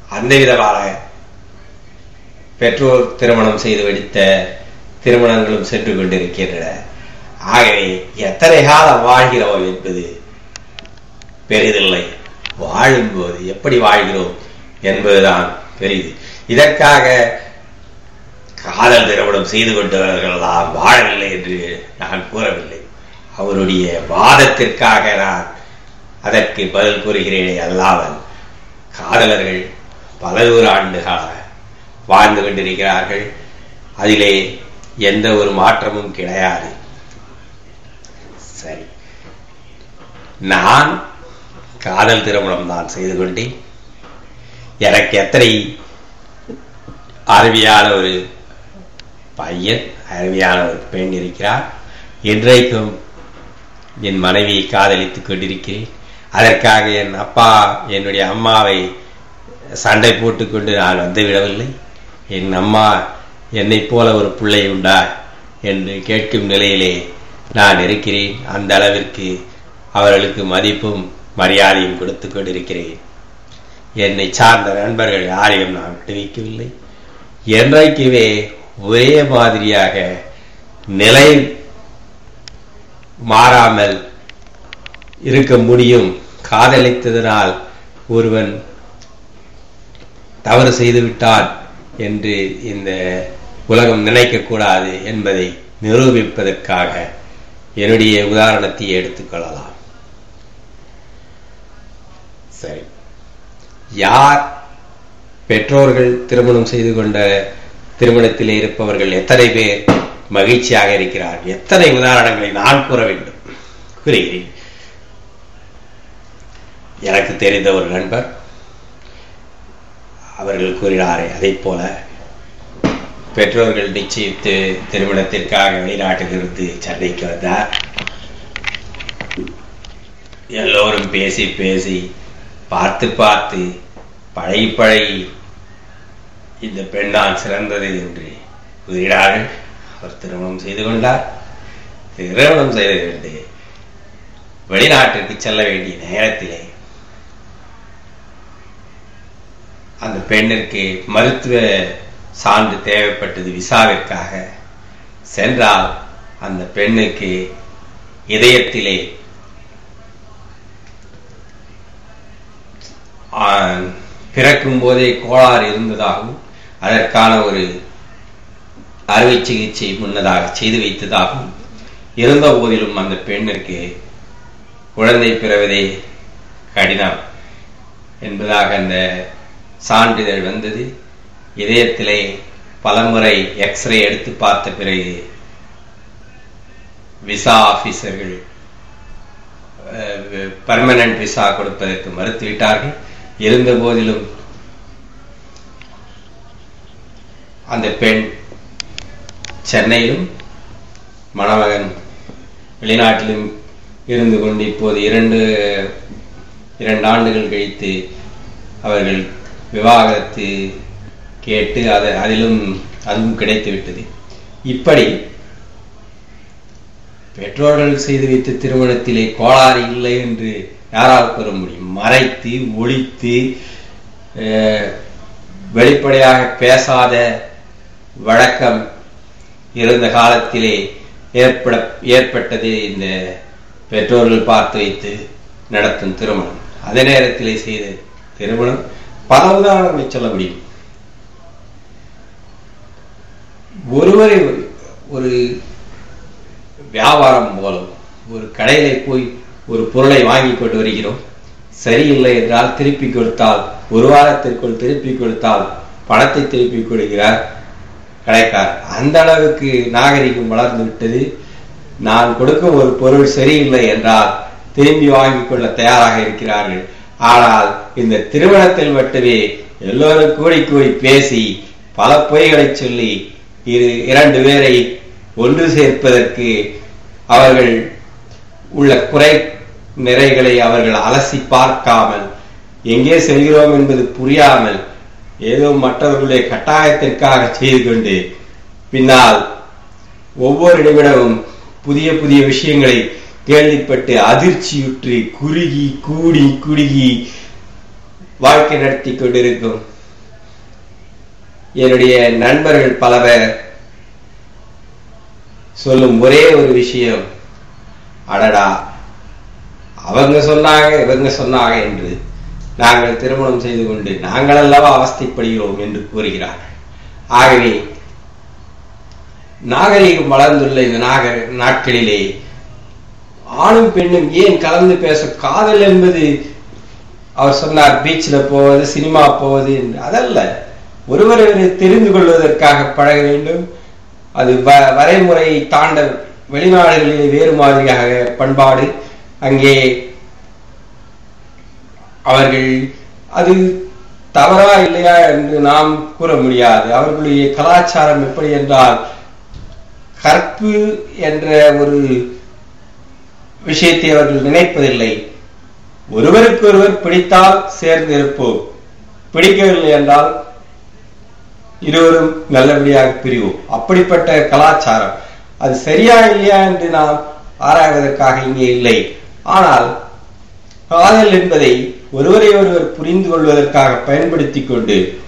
அந்த விதமாக பெற்றோர் திருமணம் செய்து வெடித்த திருமணங்களும் சென்று கொண்டிருக்கின்றன. ஆகவே எத்தனை காலம் வாழ்கிறோம் என்பது பெரிதில்லை. வாழும்போது எப்படி வாழ்கிறோம் என்பதுதான் பெரிது. இதற்காக காதல் திருமணம் செய்து கொண்டவர்கள்லாம் வாழவில்லை என்று நான் கூறவில்லை. அவருடைய வாதத்திற்காக நான் அதற்கு பதில் கூறுகிறேனே அல்லாமல் காதலர்கள் பல நூறு ஆண்டுகளாக வாழ்ந்து கொண்டிருக்கிறார்கள். அதிலே எந்த ஒரு மாற்றமும் கிடையாது. சரி. நான் காதல் திருமணம் தான் செய்து கொண்டேன். எனக்கு எத்தனை அருமையான ஒரு பையன் அருமையான ஒரு பெண் இருக்கிறார். இன்றைக்கும் என் மனைவியை காதலித்துக் கொண்டிருக்கிறேன். அதற்காக என் அப்பா என்னுடைய அம்மாவை சண்டை போட்டுக்கொண்டு நான் வந்து விடவில்லை என் அம்மா என்னைப் போல ஒரு பிள்ளை உண்டா என்று கேட்கும் நிலையிலே நான் இருக்கிறேன். அந்த அளவிற்கு அவர்களுக்கு மதிப்பும் மரியாதையும் கொடுத்து கொண்டிருக்கிறேன். என்னை சார்ந்த நண்பர்கள் யாரையும் நான் விட்டுவிக்கவில்லை என்றைக்குமே ஒரே மாதிரியாக நிலை மாறாமல் இருக்க முடியும். காதலித்ததனால் ஒருவன் தவறு செய்துவிட்டான் என்று இந்த உலகம் நினைக்கக்கூடாது என்பதை நிரூபிப்பதற்காக என்னுடைய உதாரணத்தை எடுத்துக்கொள்ளலாம் சரி. யார் பெற்றோர்கள் திருமணம் செய்து கொண்ட திருமணத்தில் இருப்பவர்கள் எத்தனை பேர் மகிழ்ச்சியாக இருக்கிறார்? எத்தனை உதாரணங்களை நான் கூற வேண்டும்? கூறுகிறேன் எனக்கு தெரிந்த ஒரு நண்பர் அவர்கள் கூறினாரே அதை போல பெற்றோர்கள் நிச்சயித்து திருமணத்திற்காக வெளிநாட்டிலிருந்து சென்னைக்கு வந்தார். எல்லோரும் பேசி பேசி பார்த்து பார்த்து பழகி பழகி இந்த பெண்ணால் சிறந்தது என்று கூறினார்கள். அவர் திருமணம் செய்து கொண்டார். திருமணம் செய்து கொண்டு வெளிநாட்டிற்கு செல்ல வேண்டிய நேரத்திலே அந்த பெண்ணிற்கு மருத்துவ சான்று தேவைப்பட்டது விசாவிற்காக சென்றால் அந்த பெண்ணுக்கு இதயத்திலே பிறக்கும் போதே கோளாறு இருந்ததாகவும் அதற்கான ஒரு அறுவை சிகிச்சை முன்னதாக செய்து வைத்ததாகவும் இருந்த போதிலும் அந்த பெண்ணிற்கு குழந்தை பிறவதே கடினம் என்பதாக அந்த சான்றிதழ் வந்தது. இதயத்திலே பலமுறை எக்ஸ்ரே எடுத்து பார்த்த பிறகு விசா ஆபீசர்கள் பர்மனன்ட் விசா கொடுப்பதற்கு மறுத்துவிட்டார்கள். இருந்த போதிலும் அந்த பெண் சென்னையிலும் மணமகன் வெளிநாட்டிலும் இருந்து கொண்டு இப்போது இரண்டு இரண்டு ஆண்டுகள் கழித்து அவர்கள் விவாகரத்து கேட்டு அதை அதிலும் அதுவும் கிடைத்து விட்டது. இப்படி பெற்றோர்கள் செய்து வைத்த திருமணத்திலே கோளாறு இல்லை என்று யாரால் கூற முடியும்? மறைத்து ஒழித்து வெளிப்படையாக பேசாத வழக்கம் இருந்த காலத்திலே ஏற்பட ஏற்பட்டது இந்த பெற்றோர்கள் பார்த்து வைத்து நடத்தும் திருமணம். அதே நேரத்திலே செய்த திருமணம் பல உதாரணங்களை சொல்ல முடியும் ஒருவரை ஒரு வியாபாரம் போலும் ஒரு கடையில போய் ஒரு பொருளை வாங்கி கொண்டு வருகிறோம். சரியில்லை என்றால் திருப்பி கொடுத்தால் ஒரு வாரத்திற்குள் திருப்பி கொடுத்தால் பணத்தை திருப்பி கொடுக்கிறார் கடைக்கார் அந்த அளவுக்கு நாகரிகம் வளர்ந்து விட்டது. நான் கொடுக்கும் ஒரு பொருள் சரியில்லை என்றால் திரும்பி வாங்கிக் கொள்ள தயாராக இருக்கிறார்கள். ஆனால் இந்த திருமணத்தில் மட்டுமே எல்லோரும் கூடி கூடி பேசி பல பொய்களை சொல்லி இரு இரண்டு பேரை ஒன்று சேர்ப்பதற்கு அவர்கள் உள்ள குறை நிறைகளை அவர்கள் அலசி பார்க்காமல் எங்கே செல்கிறோம் என்பது புரியாமல் ஏதோ மற்றவர்களுடைய கட்டாயத்திற்காக செய்து கொண்டு பின்னால் ஒவ்வொரு நிமிடமும் புதிய புதிய விஷயங்களை கேள்விப்பட்டு அதிர்ச்சியுற்று குறுகி கூடி குறுகி வாழ்க்கை நடத்தி கொண்டிருக்கும் என்னுடைய நண்பர்கள் பல பேர் சொல்லும் ஒரே ஒரு விஷயம் அடடா அவங்க சொன்னாங்க இவங்க சொன்னாங்க என்று நாங்கள் திருமணம் செய்து கொண்டு நாங்கள் அல்லவா அவஸ்தைப்படுகிறோம் என்று கூறுகிறார்கள். ஆகவே நாகரிகம் வளர்ந்துள்ள இந்த நாக நாட்களிலே ஆணும் பெண்ணும் ஏன் கலந்து பேச காதல் என்பது அவர் சொன்னார் பீச்சில் போவது சினிமா போவது என்று. அதல்ல. ஒருவரை தெரிந்து கொள்வதற்காக பழக வேண்டும். அது வ- வரைமுறை தாண்ட வெளிநாடுகளிலே வேறு மாதிரியாக பண்பாடு. அங்கே அவர்கள் அது தவறா இல்லையா என்று நாம் கூற முடியாது. அவர்களுடைய கலாச்சாரம் எப்படி என்றால் கற்பு என்ற ஒரு விஷயத்தை அவர்கள் நினைப்பதில்லை. ஒருவருக்கொருவர் பிடித்தால் சேர்ந்து இருப்போம். பிடிக்கவில்லை என்றால் இருவரும் நல்லபடியாக பிரிவோம். அப்படிப்பட்ட கலாச்சாரம். அது சரியா இல்லையா என்று நாம் ஆராய்வதற்காக இங்கே இல்லை. ஆனால் காதல் என்பதை ஒருவரை ஒருவர் புரிந்து கொள்வதற்காக பயன்படுத்திக் கொண்டு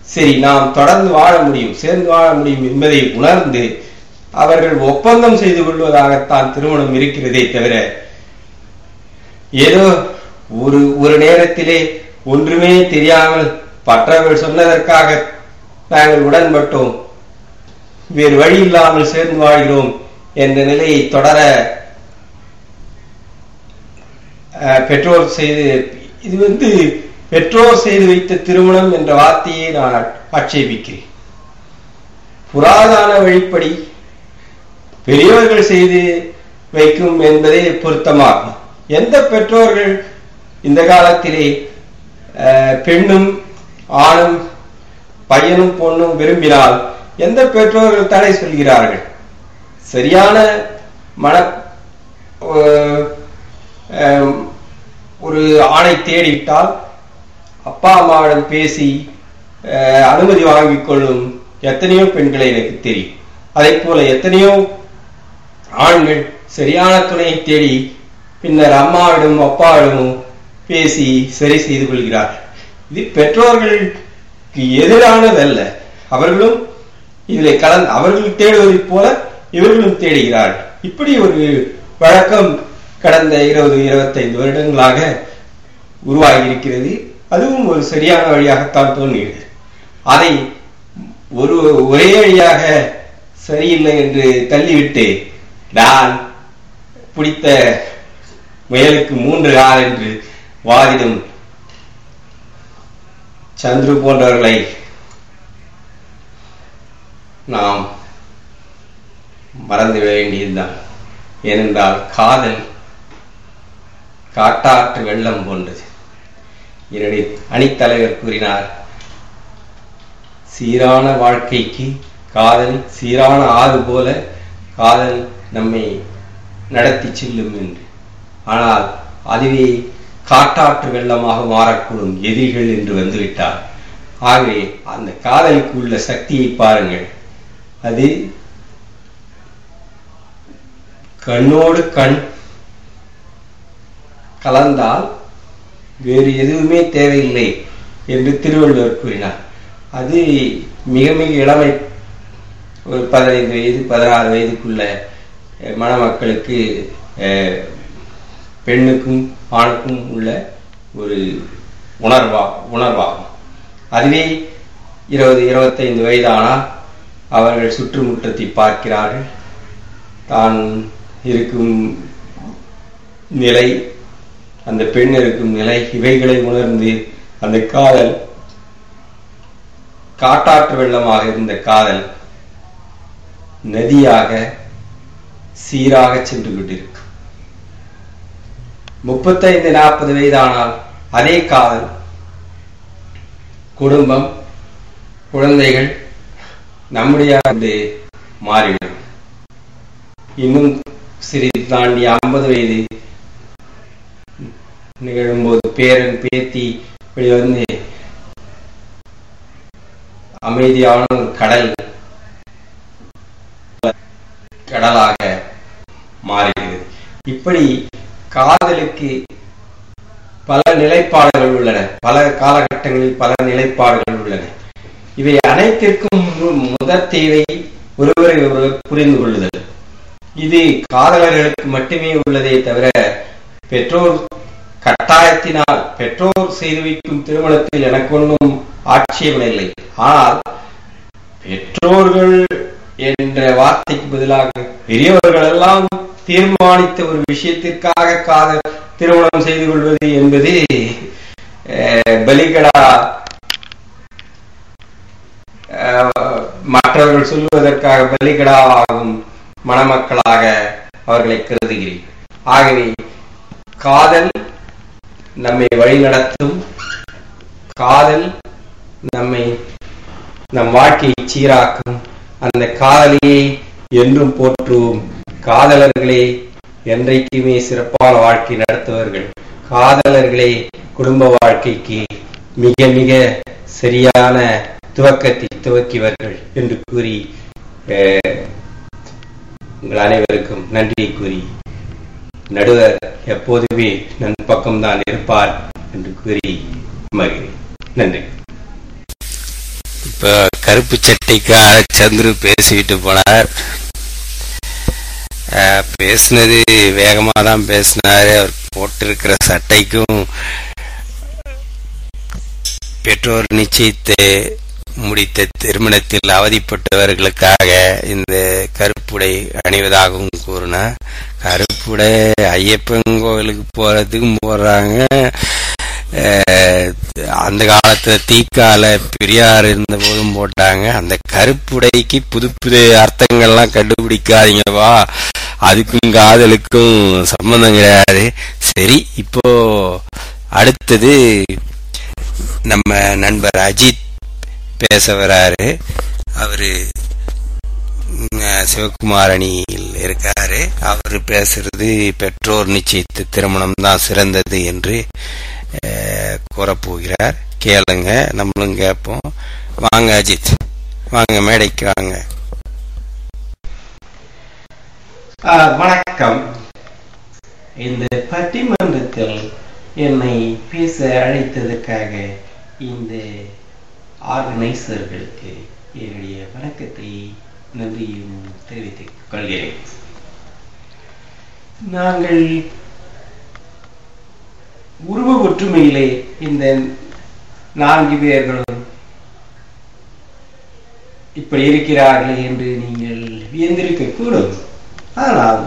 சரி நாம் தொடர்ந்து வாழ முடியும் சேர்ந்து வாழ முடியும் என்பதை உணர்ந்து அவர்கள் ஒப்பந்தம் செய்து கொள்வதாகத்தான் திருமணம் இருக்கிறதே தவிர ஏதோ ஒரு ஒரு நேரத்திலே ஒன்றுமே தெரியாமல் மற்றவர்கள் சொன்னதற்காக நாங்கள் உடன்பட்டோம். வேறு வழி இல்லாமல் சேர்ந்து வாழ்கிறோம் என்ற நிலையை தொடர அஹ், பெற்றோர் செய்து இது வந்து பெற்றோர் செய்து வைத்த திருமணம் என்ற வார்த்தையை நான் ஆட்சேபிக்கிறேன். புராதான வழிப்படி பெரியவர்கள் செய்து வைக்கும் என்பதே பொருத்தமாகும். எந்த பெற்றோர்கள் இந்த காலத்திலே பெண்ணும் ஆணும் பையனும் பொண்ணும் விரும்பினால் எந்த பெற்றோர்கள் தடை சொல்கிறார்கள்? சரியான மன ஒரு ஆணை தேடிவிட்டால் அப்பா அம்மாவிடம் பேசி அனுமதி வாங்கிக் கொள்ளும் எத்தனையோ பெண்களை எனக்கு தெரியும். அதே போல எத்தனையோ ஆண்கள் சரியான துணையை தேடி பின்னர் அம்மாவிடம் அப்பாவிடமும் பேசி சரி செய்து கொள்கிறார்கள். இது பெற்றோர்களுக்கு எதிரானதல்ல. அவர்களும் இதில் கலந்து அவர்கள் தேடுவதைப் போல இவர்களும் தேடுகிறார்கள். இப்படி ஒரு வழக்கம் கடந்த இருபது இருபத்தைந்து வருடங்களாக உருவாகி இருக்கிறது அதுவும் ஒரு சரியான வழியாகத்தான் தோன்றுகிறது. அதை ஒரு ஒரே வழியாக சரியில்லை என்று தள்ளிவிட்டு நான் பிடித்த முயலுக்கு மூன்று கால் என்று வாதிடும் சந்துரு போன்றவர்களை நாம் மறந்து வேண்டியதுதான். ஏனென்றால் காதல் காட்டாற்று வெள்ளம் போன்றது. என்னுடைய அணித்தலைவர் கூறினார் சீரான வாழ்க்கைக்கு காதல் சீரான ஆறு போல காதல் நம்மை நடத்தி செல்லும் என்று. ஆனால் அதுவே காட்டாற்று வெள்ளமாக மாறக்கூடும் எதிரிகள் என்று வந்துவிட்டார். ஆகவே அந்த காதலுக்கு உள்ள சக்தியை பாருங்கள். அது கண்ணோடு கண் கலந்தால் வேறு எதுவுமே தேவையில்லை என்று திருவள்ளுவர் கூறினார். அது மிக மிக இளமை ஒரு பதினைந்து வயது பதினாறு வயதுக்குள்ள மணமக்களுக்கு பெண்ணுக்கும் ஆணுக்கும் உள்ள ஒரு உணர்வா உணர்வாகும். அதுவே இருபது இருபத்தைந்து வயதானால் அவர்கள் சுற்றுமுற்றத்தை பார்க்கிறார்கள். தான் இருக்கும் நிலை அந்த பெண் இருக்கும் நிலை இவைகளை உணர்ந்து அந்த காதல் காட்டாற்று வெள்ளமாக இருந்த காதல் நதியாக சீராக சென்று கொண்டிருக்கும் முப்பத்தைந்து நாற்பது வயதானால் அதே காதல் குடும்பம் குழந்தைகள் நம்முடைய மாறிவிடும். இன்னும் சிறிது தாண்டி ஐம்பது வயது நிகழும்போது பேரன் பேத்தி இப்படி வந்து அமைதியான ஒரு கடல் கடலாக மாறுகிறது இப்படி காதலுக்கு பல நிலைப்பாடுகள் உள்ளன. பல காலகட்டங்களில் பல நிலைப்பாடுகள் உள்ளன. இவை அனைத்திற்கும் முதற் தேவை ஒருவரை ஒருவர் புரிந்து கொள்ளுதல். இது காதலர்களுக்கு மட்டுமே உள்ளதே தவிர பெற்றோர் கட்டாயத்தினால் பெற்றோர் செய்து வைக்கும் திருமணத்தில் எனக்கு ஒன்றும் ஆட்சேபம் இல்லை. ஆனால் பெற்றோர்கள் என்ற வார்த்தைக்கு பதிலாக பெரியவர்கள் எல்லாம் தீர்மானித்த ஒரு விஷயத்திற்காக காதல் திருமணம் செய்து கொள்வது என்பது அஹ், பலிகடா அஹ், மற்றவர்கள் சொல்வதற்காக பலிகடாவாகும் மணமக்களாக அவர்களை கருதுகிறேன். ஆகவே காதல் நம்மை வழிநடத்தும் காதல் நம்மை நம் வாழ்க்கையை சீராக்கும் அந்த காதலியை என்றும் போற்றுவோம் காதலர்களே என்றைக்குமே சிறப்பான வாழ்க்கை நடத்துவர்கள் காதலர்களே குடும்ப வாழ்க்கைக்கு மிக மிக சரியான துவக்கத்தை துவக்கியவர்கள் என்று கூறி அஹ், உங்கள் அனைவருக்கும் நன்றியை கூறி நடுவர் எப்போதுமே நன் பக்கம்தான் இருப்பார் என்று கூறி மகிழ்கிறேன். நன்றி. இப்போ கருப்பு சட்டைக்கார சந்துரு பேசிக்கிட்டு போனார். பேசினது வேகமாக தான் பேசினார். அவர் போட்டிருக்கிற சட்டைக்கும் பெற்றோர் நிச்சயித்து முடித்த திருமணத்தில் அவதிப்பட்டவர்களுக்காக இந்த கருப்புடை அணிவதாகவும் கூறினார். கருப்புடை ஐயப்பன் கோவிலுக்கு போறதுக்கும் போடுறாங்க அந்த காலத்துல தீக்கால பெரியார் இருந்த போதும் போட்டாங்க. அந்த கருப்புடைக்கு புது புது அர்த்தங்கள்லாம் கண்டுபிடிக்காதீங்கவா அதுக்கும் காதலுக்கும் சம்பந்தம் கிடையாது. சரி இப்போ அடுத்தது நம்ம நண்பர் அஜித் பேச வராரு. அவரு சிவகுமாரணியில் இருக்காரு. அவர் பேசுறது பெற்றோர் நிச்சயித்த திருமணம் தான் சிறந்தது என்று கூறப்போகிறார். கேளுங்க நம்மளும் கேட்போம். வாங்க அஜித். வாங்க மேடைக்கு வாங்க. வணக்கம். இந்த பட்டிமன்றத்தில் என்னை பேச அழைத்ததற்காக இந்த ஆர்கனைசர்களுக்கு என்னுடைய வணக்கத்தை நன்றியும் தெரிவித்துக் கொள்கிறேன். நாங்கள் உருவ ஒற்றுமையிலே இந்த நான்கு பேர்களும் இப்படி இருக்கிறார்கள் என்று நீங்கள் வியந்திருக்க கூடும் ஆனால்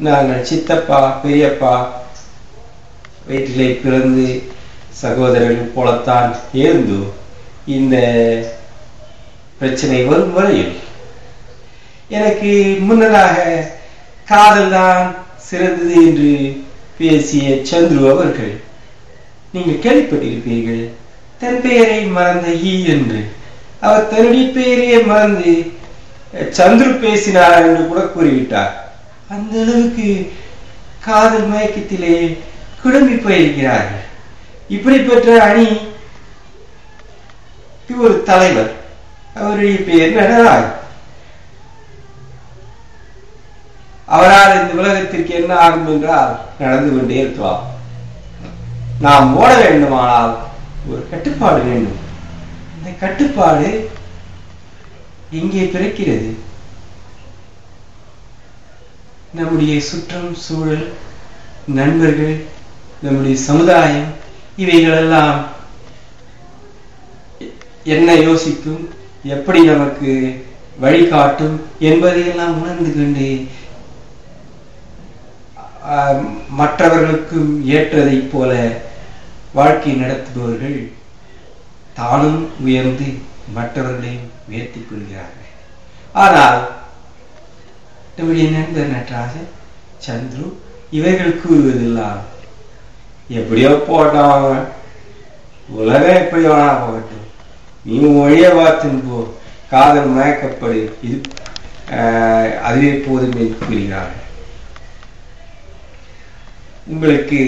நாங்கள் சித்தப்பா பெரியப்பா வயிற்றிலே பிறந்து சகோதரர்கள் போலத்தான் இருந்தோம். இந்த பிரச்சனை வரும் வரையில் எனக்கு முன்னதாக காதல் தான் சிறந்தது என்று பேசிய சந்துரு அவர்கள் நீங்கள் கேள்விப்பட்டிருப்பீர்கள் தன் பெயரை மறந்த ஈ என்று. அவர் தன்னுடைய பெயரையே மறந்து சந்துரு பேசினார் என்று கூட கூறிவிட்டார். அந்த அளவுக்கு காதல் மயக்கத்திலே குழம்பி போயிருக்கிறார்கள். இப்படிப்பட்ட அணி ஒரு தலைவர். அவருடைய பெயர் நடராஜ் அவரால் இந்த உலகத்திற்கு என்ன ஆகும் என்றால் நடந்து கொண்டே இருக்கலாம் நாம் ஓட வேண்டுமானால் ஒரு கட்டுப்பாடு வேண்டும். இந்த கட்டுப்பாடு எங்கே பிறக்கிறது? நம்முடைய சுற்றம் சூழல் நண்பர்கள் நம்முடைய சமுதாயம் இவைகளெல்லாம் என்ன யோசிக்கும் எப்படி நமக்கு வழிகாட்டும் என்பதையெல்லாம் உணர்ந்து கொண்டு மற்றவர்களுக்கும் ஏற்றதைப் போல வாழ்க்கை நடத்துபவர்கள் தானும் உயர்ந்து மற்றவர்களையும் உயர்த்தி கொள்கிறார்கள். ஆனால் நம்முடைய நண்பர் நடராஜன் சந்துரு இவர்கள் கூறுவதெல்லாம் எப்படியோ போட்டான் அவன். உலகம் எப்படி வேணா போகட்டும். நீ உன் பார்த்துன்னு போ காதல் மயக்கப்படு இது ஆஹ், அதுவே போதும் என்று கூறுகிறார்கள். உங்களுக்கு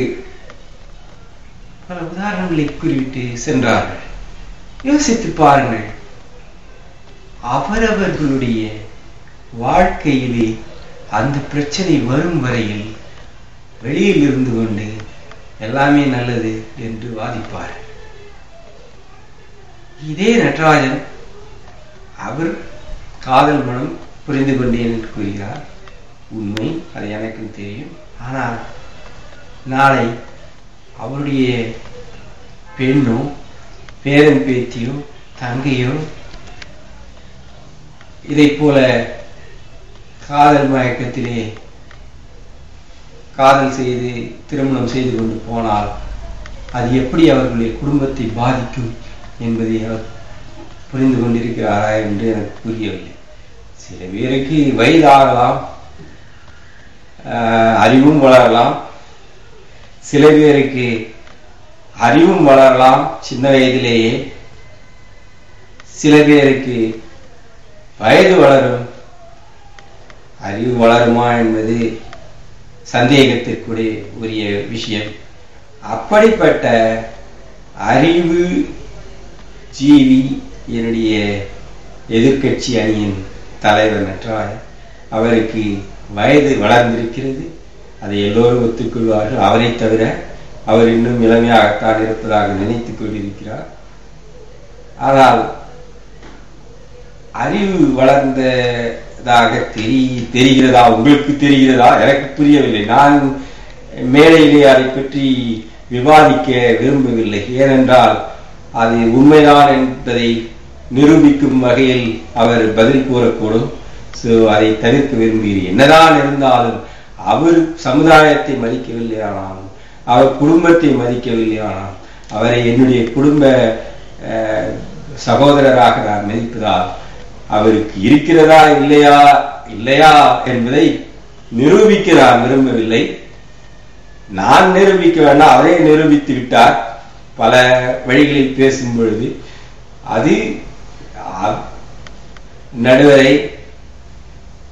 பல உதாரணங்களை கூறிவிட்டு சென்றார்கள். யோசித்து பாருங்கள். அவரவர்களுடைய வாழ்க்கையிலே அந்த பிரச்சனை வரும் வரையில் வெளியில் இருந்து கொண்டு எல்லாமே நல்லது என்று வாதிப்பார். இதே நடராஜன் அவர் காதல் மனம் புரிந்து கொண்டேன் என்று கூறுகிறார். உண்மை அது எனக்கும் தெரியும். ஆனால் நாளை அவருடைய பெண்ணும் பேரன் பேத்தியும் தங்கையும் இதை போல காதல் மயக்கத்திலே காதல் செய்து திருமணம் செய்து கொண்டு போனால் அது எப்படி அவர்களுடைய குடும்பத்தை பாதிக்கும் என்பதை அவர் புரிந்து கொண்டிருக்கிறாரா என்று எனக்கு புரியவில்லை. சில பேருக்கு வயதாகலாம் அறிவும் வளரலாம் சில பேருக்கு அறிவும் வளரலாம் சின்ன வயதிலேயே. சில பேருக்கு வயது வளரும். அறிவு வளருமா என்பது சந்தேகத்திற்குரிய உரிய விஷயம். அப்படிப்பட்ட அறிவு ஜீவி என்னுடைய எதிர்க்கட்சி அணியின் தலைவர் என்றால் அவருக்கு வயது வளர்ந்திருக்கிறது. அதை எல்லோரும் ஒத்துக்கொள்வார்கள். அவரை தவிர அவர் இன்னும் இளமையாகத்தான் இருப்பதாக நினைத்துக் கொண்டிருக்கிறார். ஆனால் அறிவு வளர்ந்ததாக தெரி தெரிகிறதா? உங்களுக்கு தெரிகிறதா? எனக்கு புரியவில்லை. நான் மேடையிலே அதை பற்றி விவாதிக்க விரும்பவில்லை. ஏனென்றால் அது உண்மைதான் என்பதை நிரூபிக்கும் வகையில் அவர் பதில் கூறக்கூடும். ஸோ அதை தவிர்க்க விரும்புகிறேன். என்னதான் இருந்தாலும் அவர் சமுதாயத்தை மதிக்கவில்லையானாலும் அவர் குடும்பத்தை மதிக்கவில்லையானாலும் அவரை என்னுடைய குடும்ப அஹ், சகோதரராக நான் மதிப்பதால் அவருக்கு இருக்கிறதா இல்லையா இல்லையா என்பதை நிரூபிக்க நான் விரும்பவில்லை. நான் நிரூபிக்க வேண்டாம் அவரே நிரூபித்து விட்டார். பல வழிகளில் பேசும் பொழுது அது நடுவரை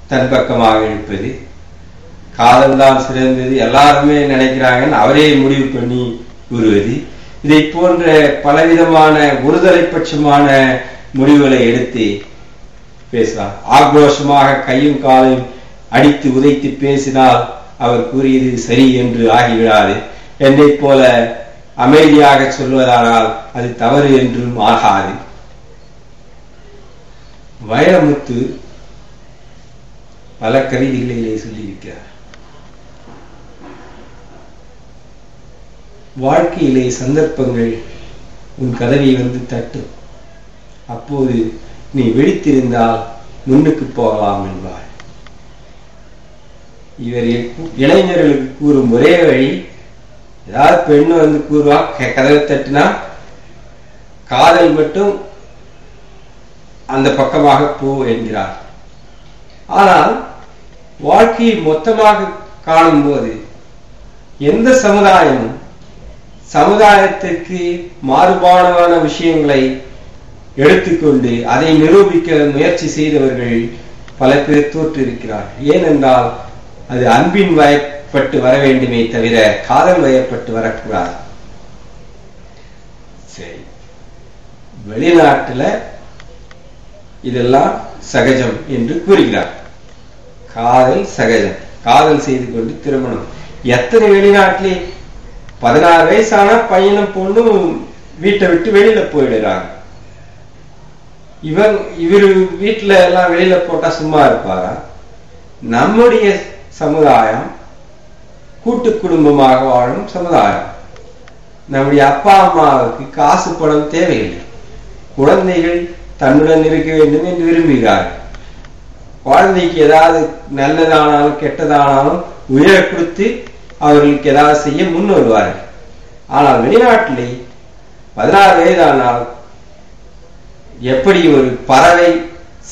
தன் பக்கமாக இழுப்பது காதல் தான் சிறந்தது. எல்லாருமே நினைக்கிறாங்கன்னு அவரே முடிவு பண்ணி கூறுவது. இதை போன்ற பலவிதமான ஒருதலை பட்சமான முடிவுகளை எடுத்து பேசலாம். ஆக்ரோஷமாக கையும் காலையும் அடித்து உதைத்து பேசினால் அவர் கூறியது சரி என்று ஆகிவிடாது. என்னை போல அமைதியாக சொல்வதானால் அது தவறு என்றும் ஆகாது. வைரமுத்து பல கவிதைகளிலே சொல்லியிருக்கிறார். வாழ்க்கையிலே சந்தர்ப்பங்கள் உன் கதவை வந்து தட்டும் அப்போது நீ விழித்திருந்தால் முன்னுக்கு போகலாம் என்பார். இவர் இளைஞர்களுக்கு கூறும் ஒரே வழி ஏதாவது பெண்ணு வந்து கூறுவா க- கதவை தட்டினா? காதல் மட்டும் அந்த பக்கமாக போ என்கிறார். ஆனால் வாழ்க்கையை மொத்தமாக காணும்போது எந்த சமுதாயமும் சமுதாயத்திற்கு மாறுபாடான விஷயங்களை எடுத்துக்கொண்டு அதை நிரூபிக்க முயற்சி செய்தவர்கள் பல பேர் தோற்றிருக்கிறார்கள். ஏனென்றால் அது அன்பின் வயப்பட்டு வர வேண்டுமே தவிர காதல் வயப்பட்டு வரக்கூடாது. சரி. வெளிநாட்டுல இதெல்லாம் சகஜம் என்று கூறுகிறார். காதல் சகஜம். காதல் செய்து கொண்டு திருமணம். எத்தனை வெளிநாட்டிலே பதினாறு வயசான பையனும் பொண்ணும் வீட்டை விட்டு வெளியில போயிடுறாங்க. இவன் இவரு வீட்டுல எல்லாம் வெளியில போட்டா சும்மா இருப்பாரா? நம்முடைய சமுதாயம் கூட்டு குடும்பமாக வாழும் சமுதாயம். நம்முடைய அப்பா அம்மாவுக்கு காசு பணம் தேவையில்லை. குழந்தைகள் தன்னுடன் இருக்க வேண்டும் என்று விரும்புகிறார்கள். குழந்தைக்கு ஏதாவது நல்லதானாலும் கெட்டதானாலும் உயிரை கொடுத்து அவர்களுக்கு ஏதாவது செய்ய முன் வருவார்கள். ஆனால் வெளிநாட்டிலே பதினாறு வயதானால் எப்படி ஒரு பறவை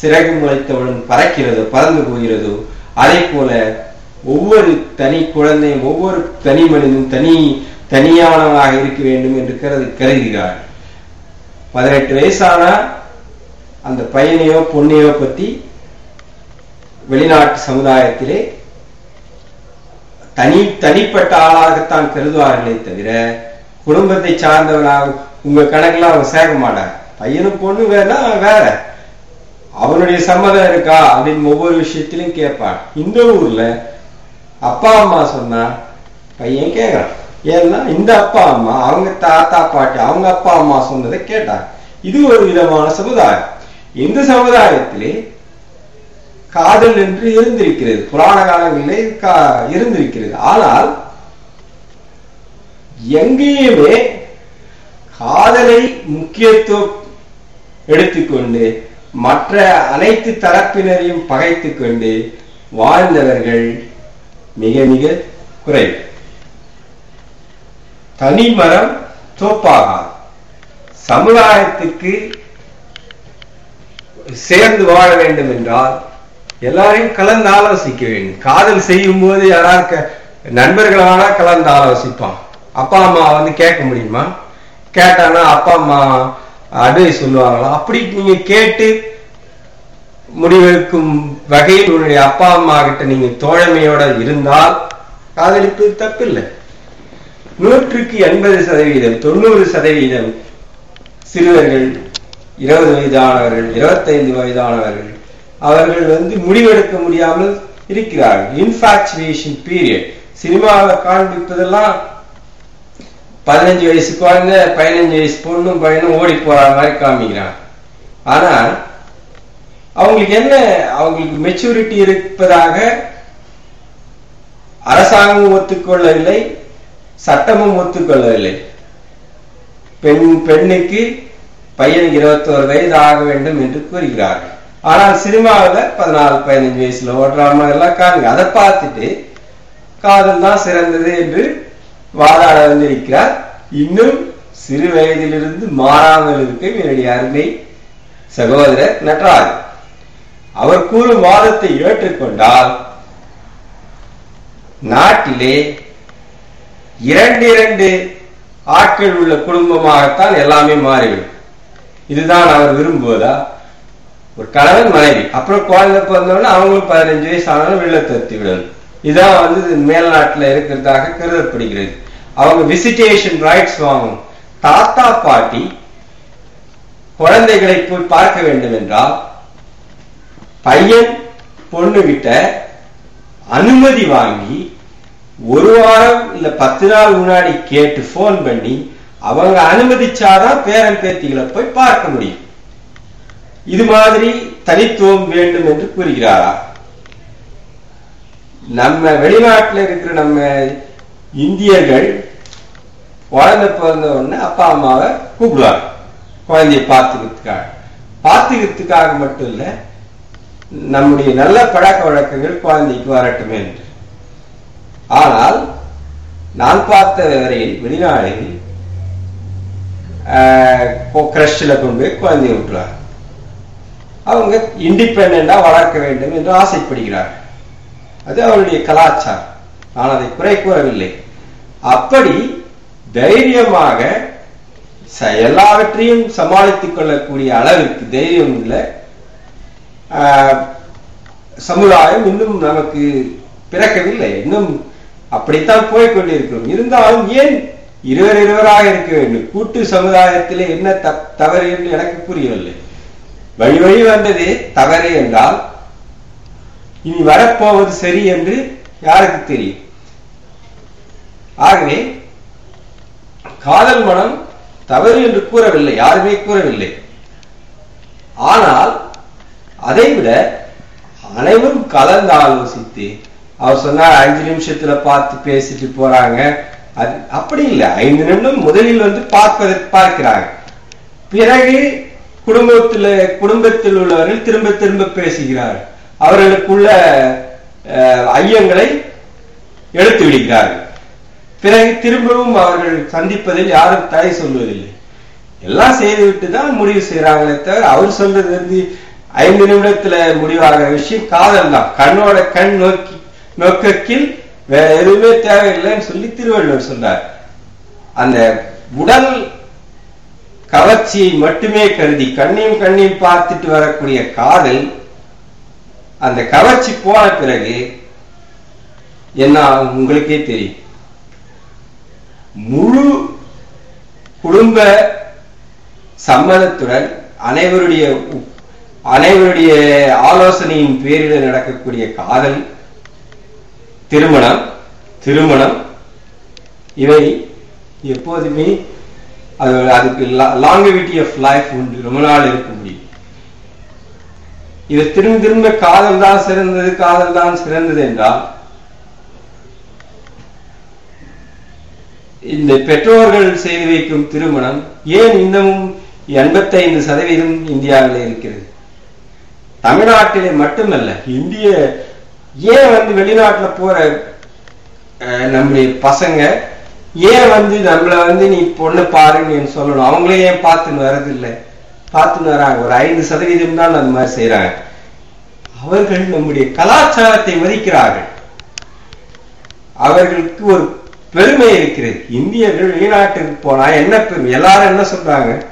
சிறகு முளைத்தவுடன் பறக்கிறதோ பறந்து போகிறதோ அதே போல ஒவ்வொரு தனி குழந்தையும் ஒவ்வொரு தனி மனிதனும் தனி தனியானவனாக இருக்க வேண்டும் என்று கருது கருதுகிறார் பதினெட்டு வயசானா அந்த பையனையோ பொண்ணையோ பத்தி வெளிநாட்டு சமுதாயத்திலே தனி தனிப்பட்ட ஆளாகத்தான் கருதுவார்களே தவிர குடும்பத்தை சார்ந்தவனாக உங்க கணக்கெல்லாம் அவன் சேர்க்க மாட்டான் பையனும் பொண்ணு வேணா வேற. அவனுடைய சம்மதம் இருக்கா அப்படின்னு ஒவ்வொரு விஷயத்திலும் கேட்பான் இந்த ஊர்ல அப்பா அம்மா சொன்னா பையன் கேட்கறான். ஏன்னா இந்த அப்பா அம்மா அவங்க தாத்தா பாட்டி அவங்க அப்பா அம்மா சொன்னதை கேட்டான் இது ஒரு விதமான சமுதாயம். இந்த சமுதாயத்திலே காதல் என்று இருந்திருக்கிறது. புராண காலங்களிலே கா- இருந்திருக்கிறது. ஆனால் எங்கேயுமே காதலை முக்கியத்துவம் எடுத்துக்கொண்டு மற்ற அனைத்து தரப்பினரையும் பகைத்து கொண்டு வாழ்ந்தவர்கள் மிக மிக குறைவு. தனி மரம் தோப்பாகாது. சமுதாயத்துக்கு சேர்ந்து வாழ வேண்டும் என்றால் எல்லாரையும் கலந்து ஆலோசிக்க வேண்டும். காதல் செய்யும் போது யாராவது க- நண்பர்களான கலந்து ஆலோசிப்பான் அப்பா அம்மா வந்து கேட்க முடியுமா? கேட்டானா அப்பா அம்மா அட்வைஸ் சொல்லுவாங்களா? அப்படி நீங்க கேட்டு முடிவெடுக்கும் வகையில் உன்னுடைய அப்பா அம்மா கிட்ட நீங்க தோழமையோட இருந்தால் காதலிப்பது தப்பில்லை. நூற்றுக்கு எண்பது சதவீதம் தொண்ணூறு சதவீதம் சிறுவர்கள் இருபது வயதானவர்கள் இருபத்தைந்து வயதானவர்கள் அவர்கள் வந்து முடிவெடுக்க முடியாமல் இருக்கிறார்கள் இன்ஃபாக்சுவேஷன் பீரியட் சினிமாவை காண்பிப்பதெல்லாம் பதினஞ்சு வயசு குழந்தை பதினஞ்சு வயசு பொண்ணும் பையனும் ஓடி போற மாதிரி காமிக்கிறான் ஆனா அவங்களுக்கு என்ன அவங்களுக்கு மெச்சூரிட்டி இருப்பதாக அரசாங்கம் ஒத்துக்கொள்ளவில்லை சட்டமும் ஒத்துக்கொள்ளவில்லை. பெண் பெண்ணுக்கு பையனுக்கு இருபத்தோரு வயது ஆக வேண்டும் என்று கூறுகிறார்கள். ஆனால் சினிமாவில் பதினாலு பதினஞ்சு வயசுல ஓடுற எல்லாம் காணுங்க. அதை பார்த்துட்டு காதல் தான் சிறந்தது என்று வாதாட வந்திருக்கிறார். இன்னும் சிறு வயதிலிருந்து மாறாமல் இருக்க என்னுடைய அருமை சகோதரர் நட்ராஜ். அவர் கூறும் வாதத்தை ஏற்றுக்கொண்டால் நாட்டிலே இரண்டு இரண்டு ஆட்கள் உள்ள குடும்பமாகத்தான் எல்லாமே மாறிவிடும். இதுதான் அவர் விரும்புவதா? ஒரு கணவன் மனைவி. அப்புறம் குழந்தை பிறந்தோடனே அவங்களும் பதினஞ்சு வயசு ஆனாலும் வெளில தத்தி விடணும் இதான் வந்து மேல்நாட்டில் இருக்கிறதாக கருதப்படுகிறது அவங்க விசிட்டேஷன் ரைட்ஸ் வாங்கும் தாத்தா பாட்டி குழந்தைகளை போய் பார்க்க வேண்டும் என்றால் பையன் பொண்ணு கிட்ட அனுமதி வாங்கி ஒரு வாரம் இல்ல பத்து நாள் முன்னாடி கேட்டு போன் பண்ணி அவங்க அனுமதிச்சாதான் பேரன் பேத்திகளை போய் பார்க்க முடியும். இது மாதிரி தனித்துவம் வேண்டும் என்று கூறுகிறாரா? நம்ம வெளிநாட்டுல இருக்கிற நம்ம இந்தியர்கள் குழந்தை பிறந்த உடனே அப்பா அம்மாவை கூப்பிடுவாங்க. குழந்தைய பார்த்துக்கிறதுக்காக. பார்த்துக்கிறதுக்காக மட்டும் இல்ல நம்முடைய நல்ல பழக்க வழக்கங்கள் குழந்தைக்கு வரட்டும் என்று. ஆனால் நான் பார்த்த வரையில் வெளிநாடுகளில் கிரஷில் கொண்டு போய் குழந்தைய விட்டுறாங்க அவங்க இண்டிபெண்டா வளர்க்க வேண்டும் என்று ஆசைப்படுகிறார்கள். அது அவருடைய கலாச்சாரம். நான் அதை குறை கூறவில்லை. அப்படி தைரியமாக ச- எல்லாவற்றையும் சமாளித்துக் கொள்ளக்கூடிய அளவிற்கு தைரியம் உள்ள ஆஹ், சமுதாயம் இன்னும் நமக்கு பிறக்கவில்லை. இன்னும் அப்படித்தான் போய்கொண்டிருக்கிறோம் இருந்தாலும் ஏன் இருவர் இருவராக இருக்க வேண்டும்? கூட்டு சமுதாயத்திலே என்ன தப்- தவறு என்று எனக்கு புரியவில்லை. வழி வழி வந்தது தவறு என்றால் இனி வரப்போவது சரி என்று யாருக்கு தெரியும்? ஆகவே காதல் மனம் தவறு என்று கூறவில்லை யாருமே கூறவில்லை. ஆனால் அதைவிட அனைவரும் கலந்து ஆலோசித்து அவர் சொன்னார் அஞ்சு நிமிஷத்துல பார்த்து பேசிட்டு போறாங்க. அது அப்படி இல்லை ஐந்து நிமிடம் முதலில் வந்து பார்ப்பதை பார்க்கிறாங்க. பிறகு குடும்பத்தில் குடும்பத்தில் உள்ளவர்கள் திரும்ப திரும்ப பேசுகிறார் அவர்களுக்குள்ள அஹ், ஐயங்களை எடுத்து விடுகிறார்கள். பிறகு திரும்பவும் அவர்கள் சந்திப்பதில் யாரும் தடை சொல்வதில்லை. எல்லாம் செய்துவிட்டு தான் முடிவு செய்யறாங்களே தவிர அவர் சொல்றது வந்து ஐந்து நிமிடத்துல முடிவாகிற விஷயம் காதல் தான். கண்ணோட கண் நோக்கி நோக்கக்கில் வேற எதுவுமே தேவையில்லைன்னு சொல்லி திருவள்ளுவர் சொன்னார். அந்த உடல் கவர்ச்சியை மட்டுமே கருதி கண்ணையும் கண்ணையும் பார்த்துட்டு வரக்கூடிய காதல் அந்த கவர்ச்சி போன பிறகு என்ன உங்களுக்கே தெரியும். முழு குடும்ப சம்மதத்துடன் அனைவருடைய அனைவருடைய ஆலோசனையின் பேரில் நடக்கக்கூடிய காதல் திருமணம் திருமணம் இவை எப்போதுமே அது அதுக்கு லாங்கவிட்டி ஆஃப் லைஃப் உண்டு. ரொம்ப நாள் இருக்க முடியும். இதை திரும்ப திரும்ப காதல் தான் சிறந்தது காதல் தான் சிறந்தது என்றால் இந்த பெற்றோர்கள் செய்து வைக்கும் திருமணம் ஏன் இன்னமும் எண்பத்தைந்து சதவீதம் இந்தியாவில் இருக்கிறது? தமிழ்நாட்டிலே மட்டுமல்ல இந்திய ஏன் வந்து வெளிநாட்டுல போற அஹ், நம்முடைய பசங்க ஏன் வந்து நம்மள வந்து நீ பொண்ணு பாருன்னு சொல்லணும்? அவங்களே ஏன் பார்த்துன்னு வர்றதில்லை? பார்த்துன்னு வராங்க. ஒரு ஐந்து சதவீதம் தான் அந்த மாதிரி செய்யறாங்க அவர்கள் நம்முடைய கலாச்சாரத்தை மதிக்கிறார்கள். அவர்களுக்கு ஒரு பெருமை இருக்கிறது. இந்தியர்கள் வெளிநாட்டுக்கு போனா என்ன பெருமை? எல்லாரும் என்ன சொல்றாங்க?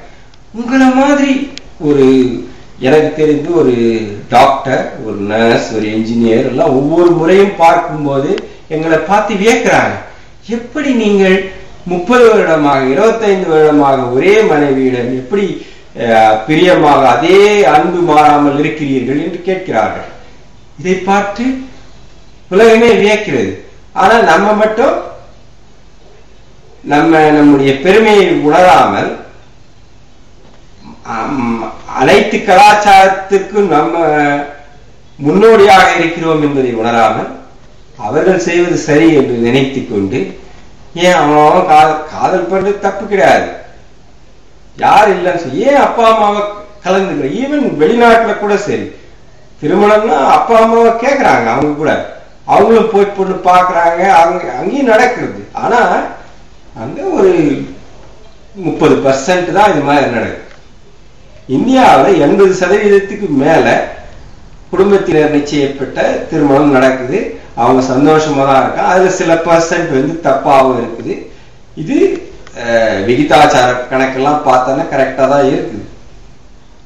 உங்களை மாதிரி ஒரு எனக்கு தெரிந்து ஒரு டாக்டர் ஒரு நர்ஸ் ஒரு என்ஜினியர் எல்லாம் ஒவ்வொரு முறையும் பார்க்கும்போது எங்களை பார்த்து வியக்கிறாங்க. எப்படி நீங்கள் முப்பது வருடமாக இருபத்தைந்து வருடமாக ஒரே மனைவியிடம் எப்படி அஹ், பிரியமாக அதே அன்பு மாறாமல் இருக்கிறீர்கள் என்று கேட்கிறார்கள். இதை பார்த்து உலகமே வியக்கிறது. ஆனா நம்ம மட்டும் நம்ம நம்முடைய பெருமையை உணராமல் அனைத்து கலாச்சாரத்திற்கும் நம்ம முன்னோடியாக இருக்கிறோம் என்பதை உணராமல் அவர்கள் செய்வது சரி என்று நினைத்து கொண்டு ஏன் அவன் அவன் காதல் காதல் பண்றது தப்பு கிடையாது. யார் இல்லைன்னு சொல்லி ஏன் அப்பா அம்மாவை கலந்துக்கிற ஈவன் வெளிநாட்டுல கூட சரி. திருமணம்னா அப்பா அம்மாவை கேட்குறாங்க அவங்க கூட. அவங்களும் போய் பொண்ணு பாக்குறாங்க அவங்க அங்கேயும் நடக்கிறது. ஆனா அங்க ஒரு முப்பது பர்சன்ட் தான் இது மாதிரி நடக்குது. இந்தியாவில் எண்பது சதவீதத்துக்கு மேல குடும்பத்தினர் நிச்சயப்பட்ட திருமணம் நடக்குது. அவங்க சந்தோஷமா தான் இருக்கா? அதுல சில பர்சன்ட் வந்து தப்பாவும் இருக்குது. இது அஹ், விகிதாச்சார கணக்கெல்லாம் பார்த்தோன்னா கரெக்டா தான் இருக்குது.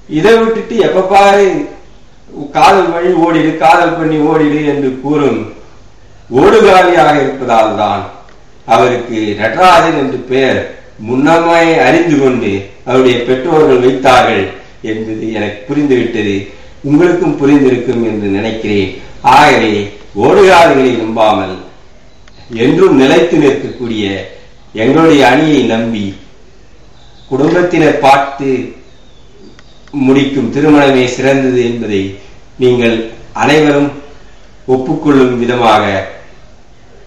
இதை விட்டுட்டு எப்ப பாரு காதல் வழி ஓடிடு காதல் பண்ணி ஓடிடு என்று கூறும் ஓடுகாலியாக இருப்பதால் தான் அவருக்கு நடராஜன் என்று பெயர் முன்னமே அறிந்து கொண்டு அவருடைய பெற்றோர்கள் வைத்தார்கள் என்பது எனக்கு புரிந்துவிட்டது. உங்களுக்கும் புரிந்திருக்கும் என்று நினைக்கிறேன். ஆகவே ஓடுகிறார்களை நம்பாமல் என்றும் நிலைத்து நிற்கக்கூடிய எங்களுடைய அணியை நம்பி குடும்பத்தினர் பார்த்து முடிக்கும் திருமணமே சிறந்தது என்பதை நீங்கள் அனைவரும் ஒப்புக்கொள்ளும் விதமாக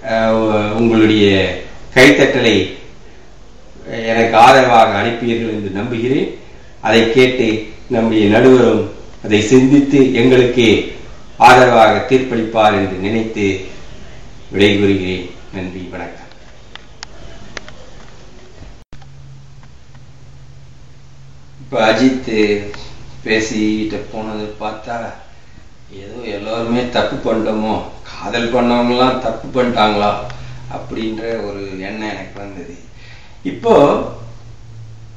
அஹ், உங்களுடைய கைத்தட்டலை எனக்கு ஆதரவாக அனுப்பியீர்கள் என்று நம்புகிறேன். அதை கேட்டு நம்முடைய நடுவரும் அதை சிந்தித்து எங்களுக்கே ஆதரவாக தீர்ப்பளிப்பார் என்று நினைத்து விடைகூறுகிறேன் நன்றி வணக்கம். இப்போ அஜித் பேசிட்டு போனது பார்த்தா ஏதோ எல்லாருமே தப்பு பண்ணிட்டோமோ காதல் பண்ணவங்கலாம் தப்பு பண்ணிட்டாங்களா அப்படின்ற ஒரு எண்ணம் எனக்கு வந்தது. இப்போ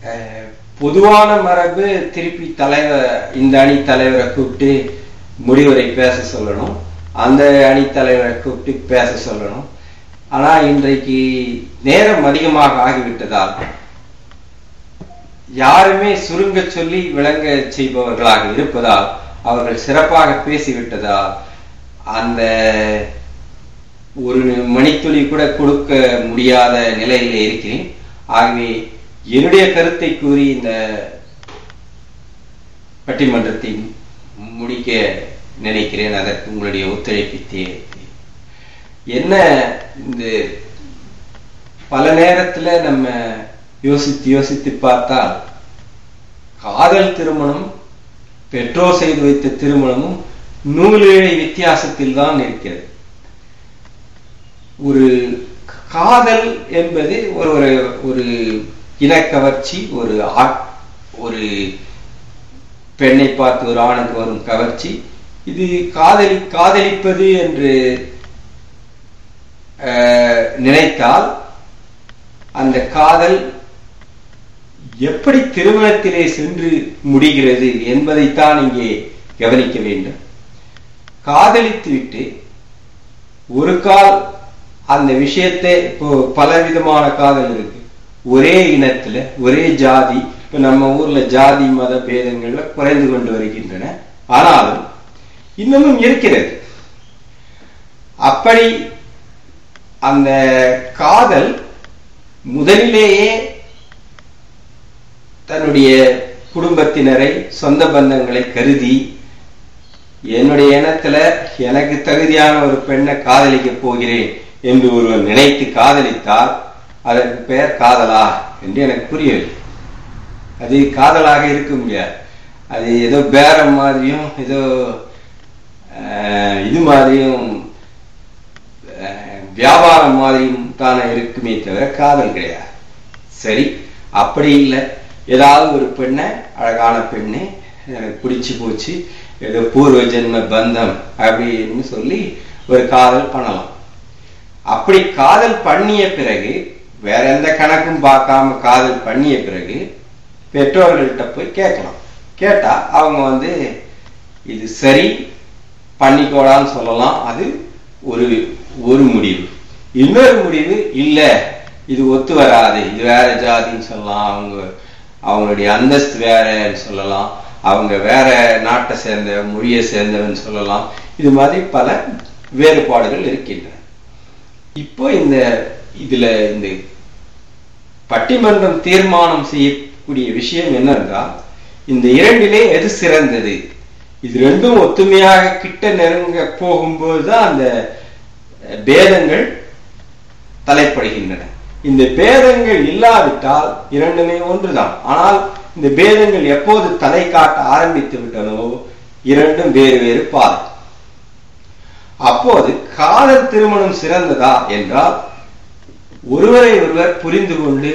அஹ், பொதுவான மரபு திருப்பி தலைவர் இந்த அணி தலைவரை கூப்பிட்டு முடிவரை பேச சொல்லணும். அந்த அணித்தலைவரை கூப்பிட்டு பேச சொல்லணும். ஆனா இன்றைக்கு நேரம் அதிகமாக ஆகிவிட்டதால் யாருமே சுருங்க சொல்லி விளங்க செய்பவர்களாக இருப்பதால் அவர்கள் சிறப்பாக பேசிவிட்டதால் அந்த ஒரு மணித்துளி கூட கொடுக்க முடியாத நிலையிலே இருக்கிறேன். ஆகவே என்னுடைய கருத்தை கூறி இந்த பட்டிமன்றத்தின் முடிக்க நினைக்கிறேன் அதற்கு உங்களுடைய ஒத்துழைப்பு தேவை என்ன இந்த பல நேரத்துல நம்ம யோசித்து யோசித்து பார்த்தால் காதல் திருமணம் பெற்றோர் செய்து வைத்த திருமணமும் நூலேழை வித்தியாசத்தில் தான் இருக்கிறது. ஒரு காதல் என்பது ஒரு ஒரு ஒரு இனக்கவர்ச்சி ஒரு ஆ- ஒரு பெண்ணை பார்த்து ஒரு ஆணுக்கு வரும் கவர்ச்சி. இது காதலி காதலிப்பது என்று அஹ், நினைத்தால் அந்த காதல் எப்படி திருமணத்திலே சென்று முடிகிறது என்பதைத்தான் இங்கே கவனிக்க வேண்டும். காதலித்துவிட்டு ஒரு கால் அந்த விஷயத்தை இப்போ பலவிதமான காதல் இருக்கு. ஒரே இனத்துல ஒரே ஜாதி இப்போ நம்ம ஊர்ல ஜாதி மத பேதங்கள்ல குறைந்து கொண்டு வருகின்றன. ஆனாலும் இன்னமும் இருக்கிறது. அப்படி அந்த காதல் முதலிலேயே தன்னுடைய குடும்பத்தினரை சொந்த பந்தங்களை கருதி என்னுடைய இனத்துல எனக்கு தகுதியான ஒரு பெண்ணை காதலிக்க போகிறேன் என்று ஒருவர் நினைத்து காதலித்தால் அதற்கு பெயர் காதலா என்று எனக்கு புரியவில்லை. அது காதலாக இருக்க முடியாது. அது ஏதோ பேரம் மாதிரியும் ஏதோ இது மாதிரியும் வியாபாரம் மாதிரியும் தானே இருக்குமே தவிர காதல் கிடையாது. சரி அப்படி இல்லை. ஏதாவது ஒரு பெண்ணை அழகான பெண்ணு எனக்கு பிடிச்சி போச்சு ஏதோ பூர்வ ஜென்ம பந்தம் அப்படின்னு சொல்லி ஒரு காதல் பண்ணலாம். அப்படி காதல் பண்ணிய பிறகு வேற எந்த கணக்கும் பார்க்காம காதல் பண்ணிய பிறகு பெற்றோர்கள்ட்ட போய் கேட்கலாம் கேட்டால் அவங்க வந்து இது சரி பண்ணிக்கோடான்னு சொல்லலாம். அது ஒரு ஒரு முடிவு. இன்னொரு முடிவு இல்லை இது ஒத்து வராது. இது வேற ஜாதின்னு சொல்லலாம். அவங்க அவங்களுடைய அந்தஸ்து வேறன்னு சொல்லலாம். அவங்க வேற நாட்டை சேர்ந்த மொழியை சேர்ந்தவன் சொல்லலாம். இது மாதிரி பல வேறுபாடுகள் இருக்கின்றன. இப்போ இந்த இதுல இந்த பட்டிமன்றம் தீர்மானம் செய்ய கூடிய விஷயம் என்னென்றால் இந்த இரண்டிலே எது சிறந்தது? இது ரெண்டும் ஒத்துமையாக கிட்ட நெருங்க போகும்போது தான் அந்த பேதங்கள் தலைப்படுகின்றன. இந்த பேதங்கள் இல்லாவிட்டால் இரண்டுமே ஒன்றுதான். ஆனால் இந்த பேதங்கள் எப்போது தலை காட்ட ஆரம்பித்து விட்டனோ இரண்டும் வேறு வேறு பாதை. அப்போது காதல் திருமணம் சிறந்ததா என்றால் ஒருவரை ஒருவர் புரிந்து கொண்டு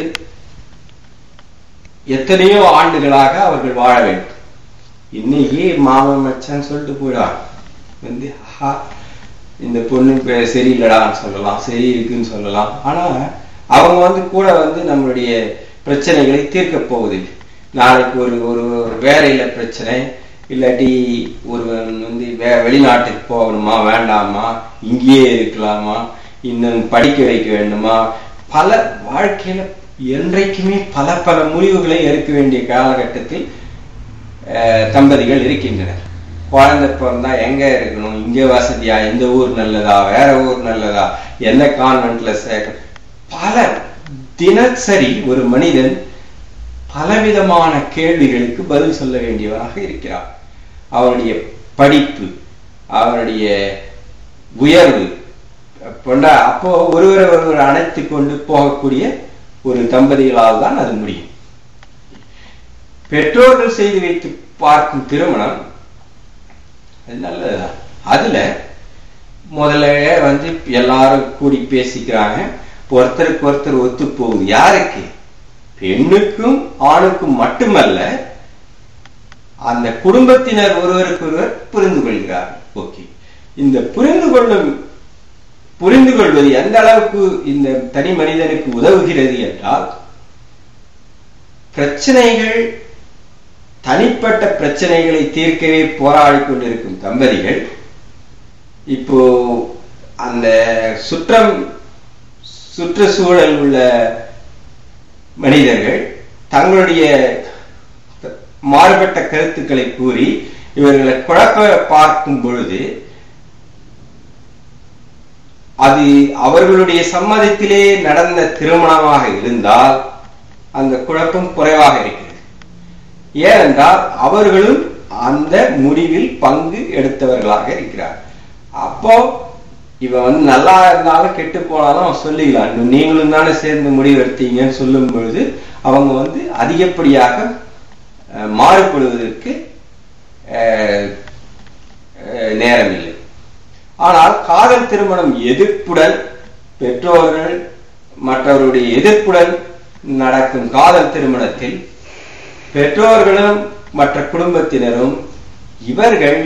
எத்தனையோ ஆண்டுகளாக அவர்கள் வாழ வேண்டும். இன்னைக்கு மாமன் மச்சான் சொல்லிட்டு போயிடான் வந்து இந்த பொண்ணு சரியில்லடான்னு சொல்லலாம். சரி இருக்குன்னு சொல்லலாம். ஆனா அவங்க வந்து கூட வந்து நம்மளுடைய பிரச்சனைகளை தீர்க்க போவதில்லை. நாளைக்கு ஒரு ஒரு வேலையில பிரச்சனை இல்லாட்டி ஒருவன் வந்து வே வெளிநாட்டுக்கு போகணுமா வேண்டாமா இங்கேயே இருக்கலாமா இன்னும் படிக்க வைக்க வேண்டுமா பல வாழ்க்கையில என்றைக்குமே பல பல முடிவுகளை எடுக்க வேண்டிய காலகட்டத்தில் அஹ், தம்பதிகள் இருக்கின்றனர். குழந்தை பிறந்தா எங்க இருக்கணும்? இங்க வசதியா? எந்த ஊர் நல்லதா? வேற ஊர் நல்லதா? எந்த கான்வென்ட்ல சேர்க்க பல தினசரி ஒரு மனிதன் பலவிதமான கேள்விகளுக்கு பதில் சொல்ல வேண்டியவராக இருக்கிறார். அவருடைய படிப்பு அவருடைய உயர்வு கொண்டா அப்போ ஒருவரை ஒருவர் அணைத்து கொண்டு போகக்கூடிய ஒரு தம்பதிகளால் தான் அது முடியும். பெற்றோர்கள் செய்து வைத்து பார்க்கும் திருமணம் அது நல்லதுதான். அதுல முதல்ல வந்து எல்லாரும் கூடி பேசிக்கிறாங்க. ஒருத்தருக்கு ஒருத்தர் ஒத்து போகுது யாருக்கு? பெண்ணுக்கும் ஆணுக்கும் மட்டுமல்ல அந்த குடும்பத்தினர் ஒருவருக்கு ஒருவர் புரிந்து கொள்கிறார் ஓகே. இந்த புரிந்து கொள்ளும் புரிந்து கொள்வது எந்த அளவுக்கு இந்த தனி மனிதனுக்கு உதவுகிறது என்றால் பிரச்சனைகள் தனிப்பட்ட பிரச்சனைகளை தீர்க்கவே போராடி கொண்டிருக்கும் தம்பதிகள் இப்போ அந்த சுற்றம் சுற்றுச்சூழல் உள்ள மனிதர்கள் தங்களுடைய மாறுபட்ட கருத்துக்களை கூறி இவர்களை குழப்ப பார்க்கும் பொழுது அது அவர்களுடைய சம்மதத்திலே நடந்த திருமணமாக இருந்தால் அந்த குழப்பம் குறைவாக இருக்கிறது. ஏனென்றால் அவர்களும் அந்த முடிவில் பங்கு எடுத்தவர்களாக இருக்கிறார். அப்போ இவன் வந்து நல்லா இருந்தாலும் கெட்டு போனாலும் அவன் சொல்லிக்கலாம் இன்னும் நீங்களும் தானே சேர்ந்து முடிவு எடுத்தீங்கன்னு சொல்லும் பொழுது அவங்க வந்து அதிகப்படியாக மாறுபடுவதற்கு நேரம் இல்லை ஆனால் காதல் திருமணம் எதிர்ப்புடன் பெற்றோர்கள் மற்றவருடைய எதிர்ப்புடன் நடக்கும் காதல் திருமணத்தில் பெற்றோர்களும் மற்ற குடும்பத்தினரும் இவர்கள்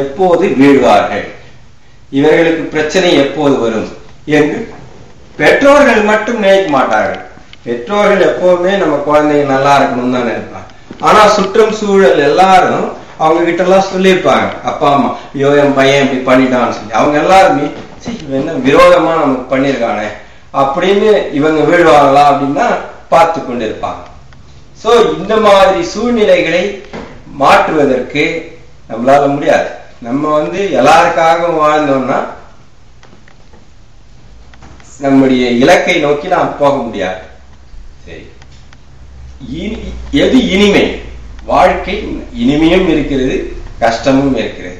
எப்போது வீழ்வார்கள்? இவர்களுக்கு பிரச்சனை எப்போது வரும் என்று பெற்றோர்கள் மட்டும் நினைக்க மாட்டார்கள். பெற்றோர்கள் எப்போதுமே நம்ம குழந்தைங்க நல்லா இருக்கணும்னு தான் நினைப்பாங்க. ஆனா சுற்றம் சூழல் எல்லாரும் அவங்க கிட்ட எல்லாம் சொல்லியிருப்பாங்க. அப்பா அம்மா ஐயோ என் பையன் இப்படி பண்ணிட்டான்னு சொல்லி. அவங்க எல்லாருமே சரி என்ன விரோதமா நமக்கு பண்ணியிருக்கானே? அப்படின்னு இவங்க வீழ்வாங்களா அப்படின்னா பார்த்து கொண்டிருப்பாங்க. சோ இந்த மாதிரி சூழ்நிலைகளை மாற்றுவதற்கு நம்மளால முடியாது. நம்ம வந்து எல்லாருக்காகவும் வாழ்ந்தோம்னா நம்முடைய இலக்கை நோக்கி நாம் போக முடியாது. சரி. இனி- எது இனிமை? வாழ்க்கை இனிமையும் இருக்கிறது கஷ்டமும் இருக்கிறது.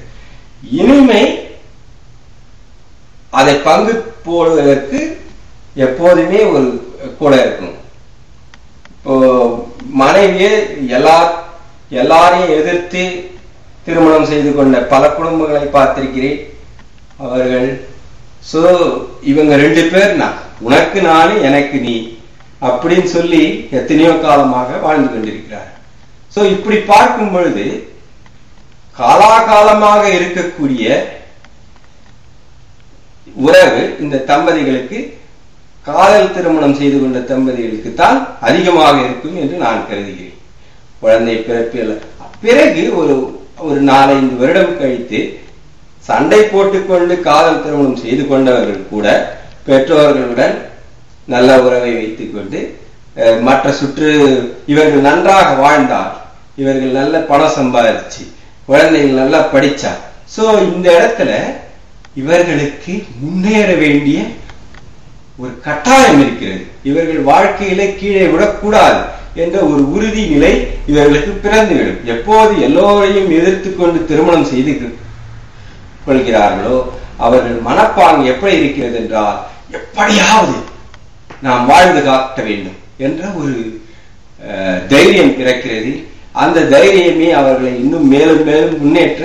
இனிமை அதை பங்கு போடுவதற்கு எப்போதுமே ஒரு கூட இருக்கும் இப்போ மனைவியே எல்லா எல்லாரையும் எதிர்த்து திருமணம் செய்து கொண்ட பல குடும்பங்களை பார்த்திருக்கிறேன். அவர்கள் சோ இவங்க ரெண்டு பேர் நான் உனக்கு நானு எனக்கு நீ அப்படின்னு சொல்லி எத்தனையோ காலமாக வாழ்ந்து கொண்டிருக்கிறார் சோ இப்படி பார்க்கும் பொழுது காலாகாலமாக இருக்கக்கூடிய உறவு இந்த தம்பதிகளுக்கு காதல் திருமணம் செய்து கொண்ட தம்பதிகளுக்கு தான் அதிகமாக இருக்கும் என்று நான் கருதுகிறேன். குழந்தை பிறப்பில் பிறகு ஒரு ஒரு நாலஞ்சு வருடம் கழித்து சண்டை போட்டுக்கொண்டு காதல் திருமணம் செய்து கொண்டவர்கள் கூட பெற்றோர்களுடன் நல்ல உறவை வைத்துக் கொண்டு மற்ற சுற்று இவர்கள் நன்றாக வாழ்ந்தார் இவர்கள் நல்ல பணம் சம்பாதிச்சு குழந்தைகள் நல்லா படிச்சா. சோ இந்த இடத்துல இவர்களுக்கு முன்னேற வேண்டிய ஒரு கட்டாயம் இருக்கிறது. இவர்கள் வாழ்க்கையில கீழே விடக்கூடாது என்ற ஒரு உறுதி நிலை இவர்களுக்கு பிறந்துவிடும். எப்போது எல்லோரையும் எதிர்த்து கொண்டு திருமணம் செய்து கொள்கிறார்களோ அவர்கள் மனப்பாங்கு எப்படி இருக்கிறது என்றால் எப்படியாவது நாம் வாழ்ந்து காட்ட வேண்டும் என்ற ஒரு அஹ், தைரியம் பிறக்கிறது. அந்த தைரியமே அவர்களை இன்னும் மேலும் மேலும் முன்னேற்ற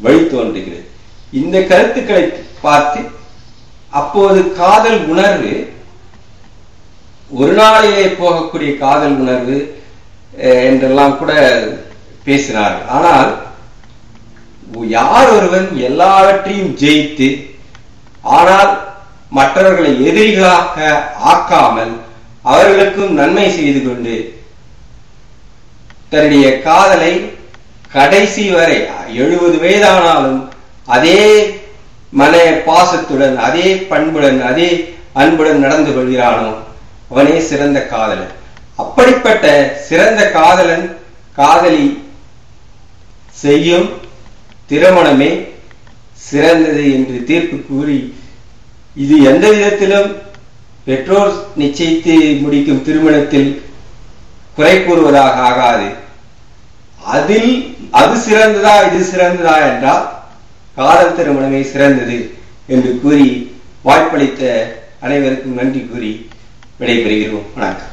வழி தோன்றுகிறது. இந்த கருத்துக்களை பார்த்து அப்போது காதல் உணர்வு ஒரு நாளிலே போகக்கூடிய காதல் உணர்வு அஹ், என்றெல்லாம் கூட பேசினார்கள். ஆனால் யார் ஒருவன் எல்லாவற்றையும் ஜெயித்து ஆனால் மற்றவர்களை எதிரிகளாக ஆக்காமல் அவர்களுக்கும் நன்மை செய்து கொண்டு தன்னுடைய காதலை கடைசி வரை எழுபது வயதானாலும் அதே மன பாசத்துடன் அதே பண்புடன் அதே அன்புடன் நடந்து கொள்கிறானோ அவனே சிறந்த காதலன். அப்படிப்பட்ட சிறந்த காதலன் காதலி செய்யும் திருமணமே சிறந்தது என்று தீர்ப்பு கூறி இது எந்த விதத்திலும் பெற்றோர் நிச்சயித்து முடிக்கும் திருமணத்தில் குறை கூறுவதாக ஆகாது. அதில் அது சிறந்ததா இது சிறந்ததா என்றால் காதல் திருமணமே சிறந்தது என்று கூறி வாய்ப்பளித்த அனைவருக்கும் நன்றி கூறி விடைபெறுகிறோம். வணக்கம்.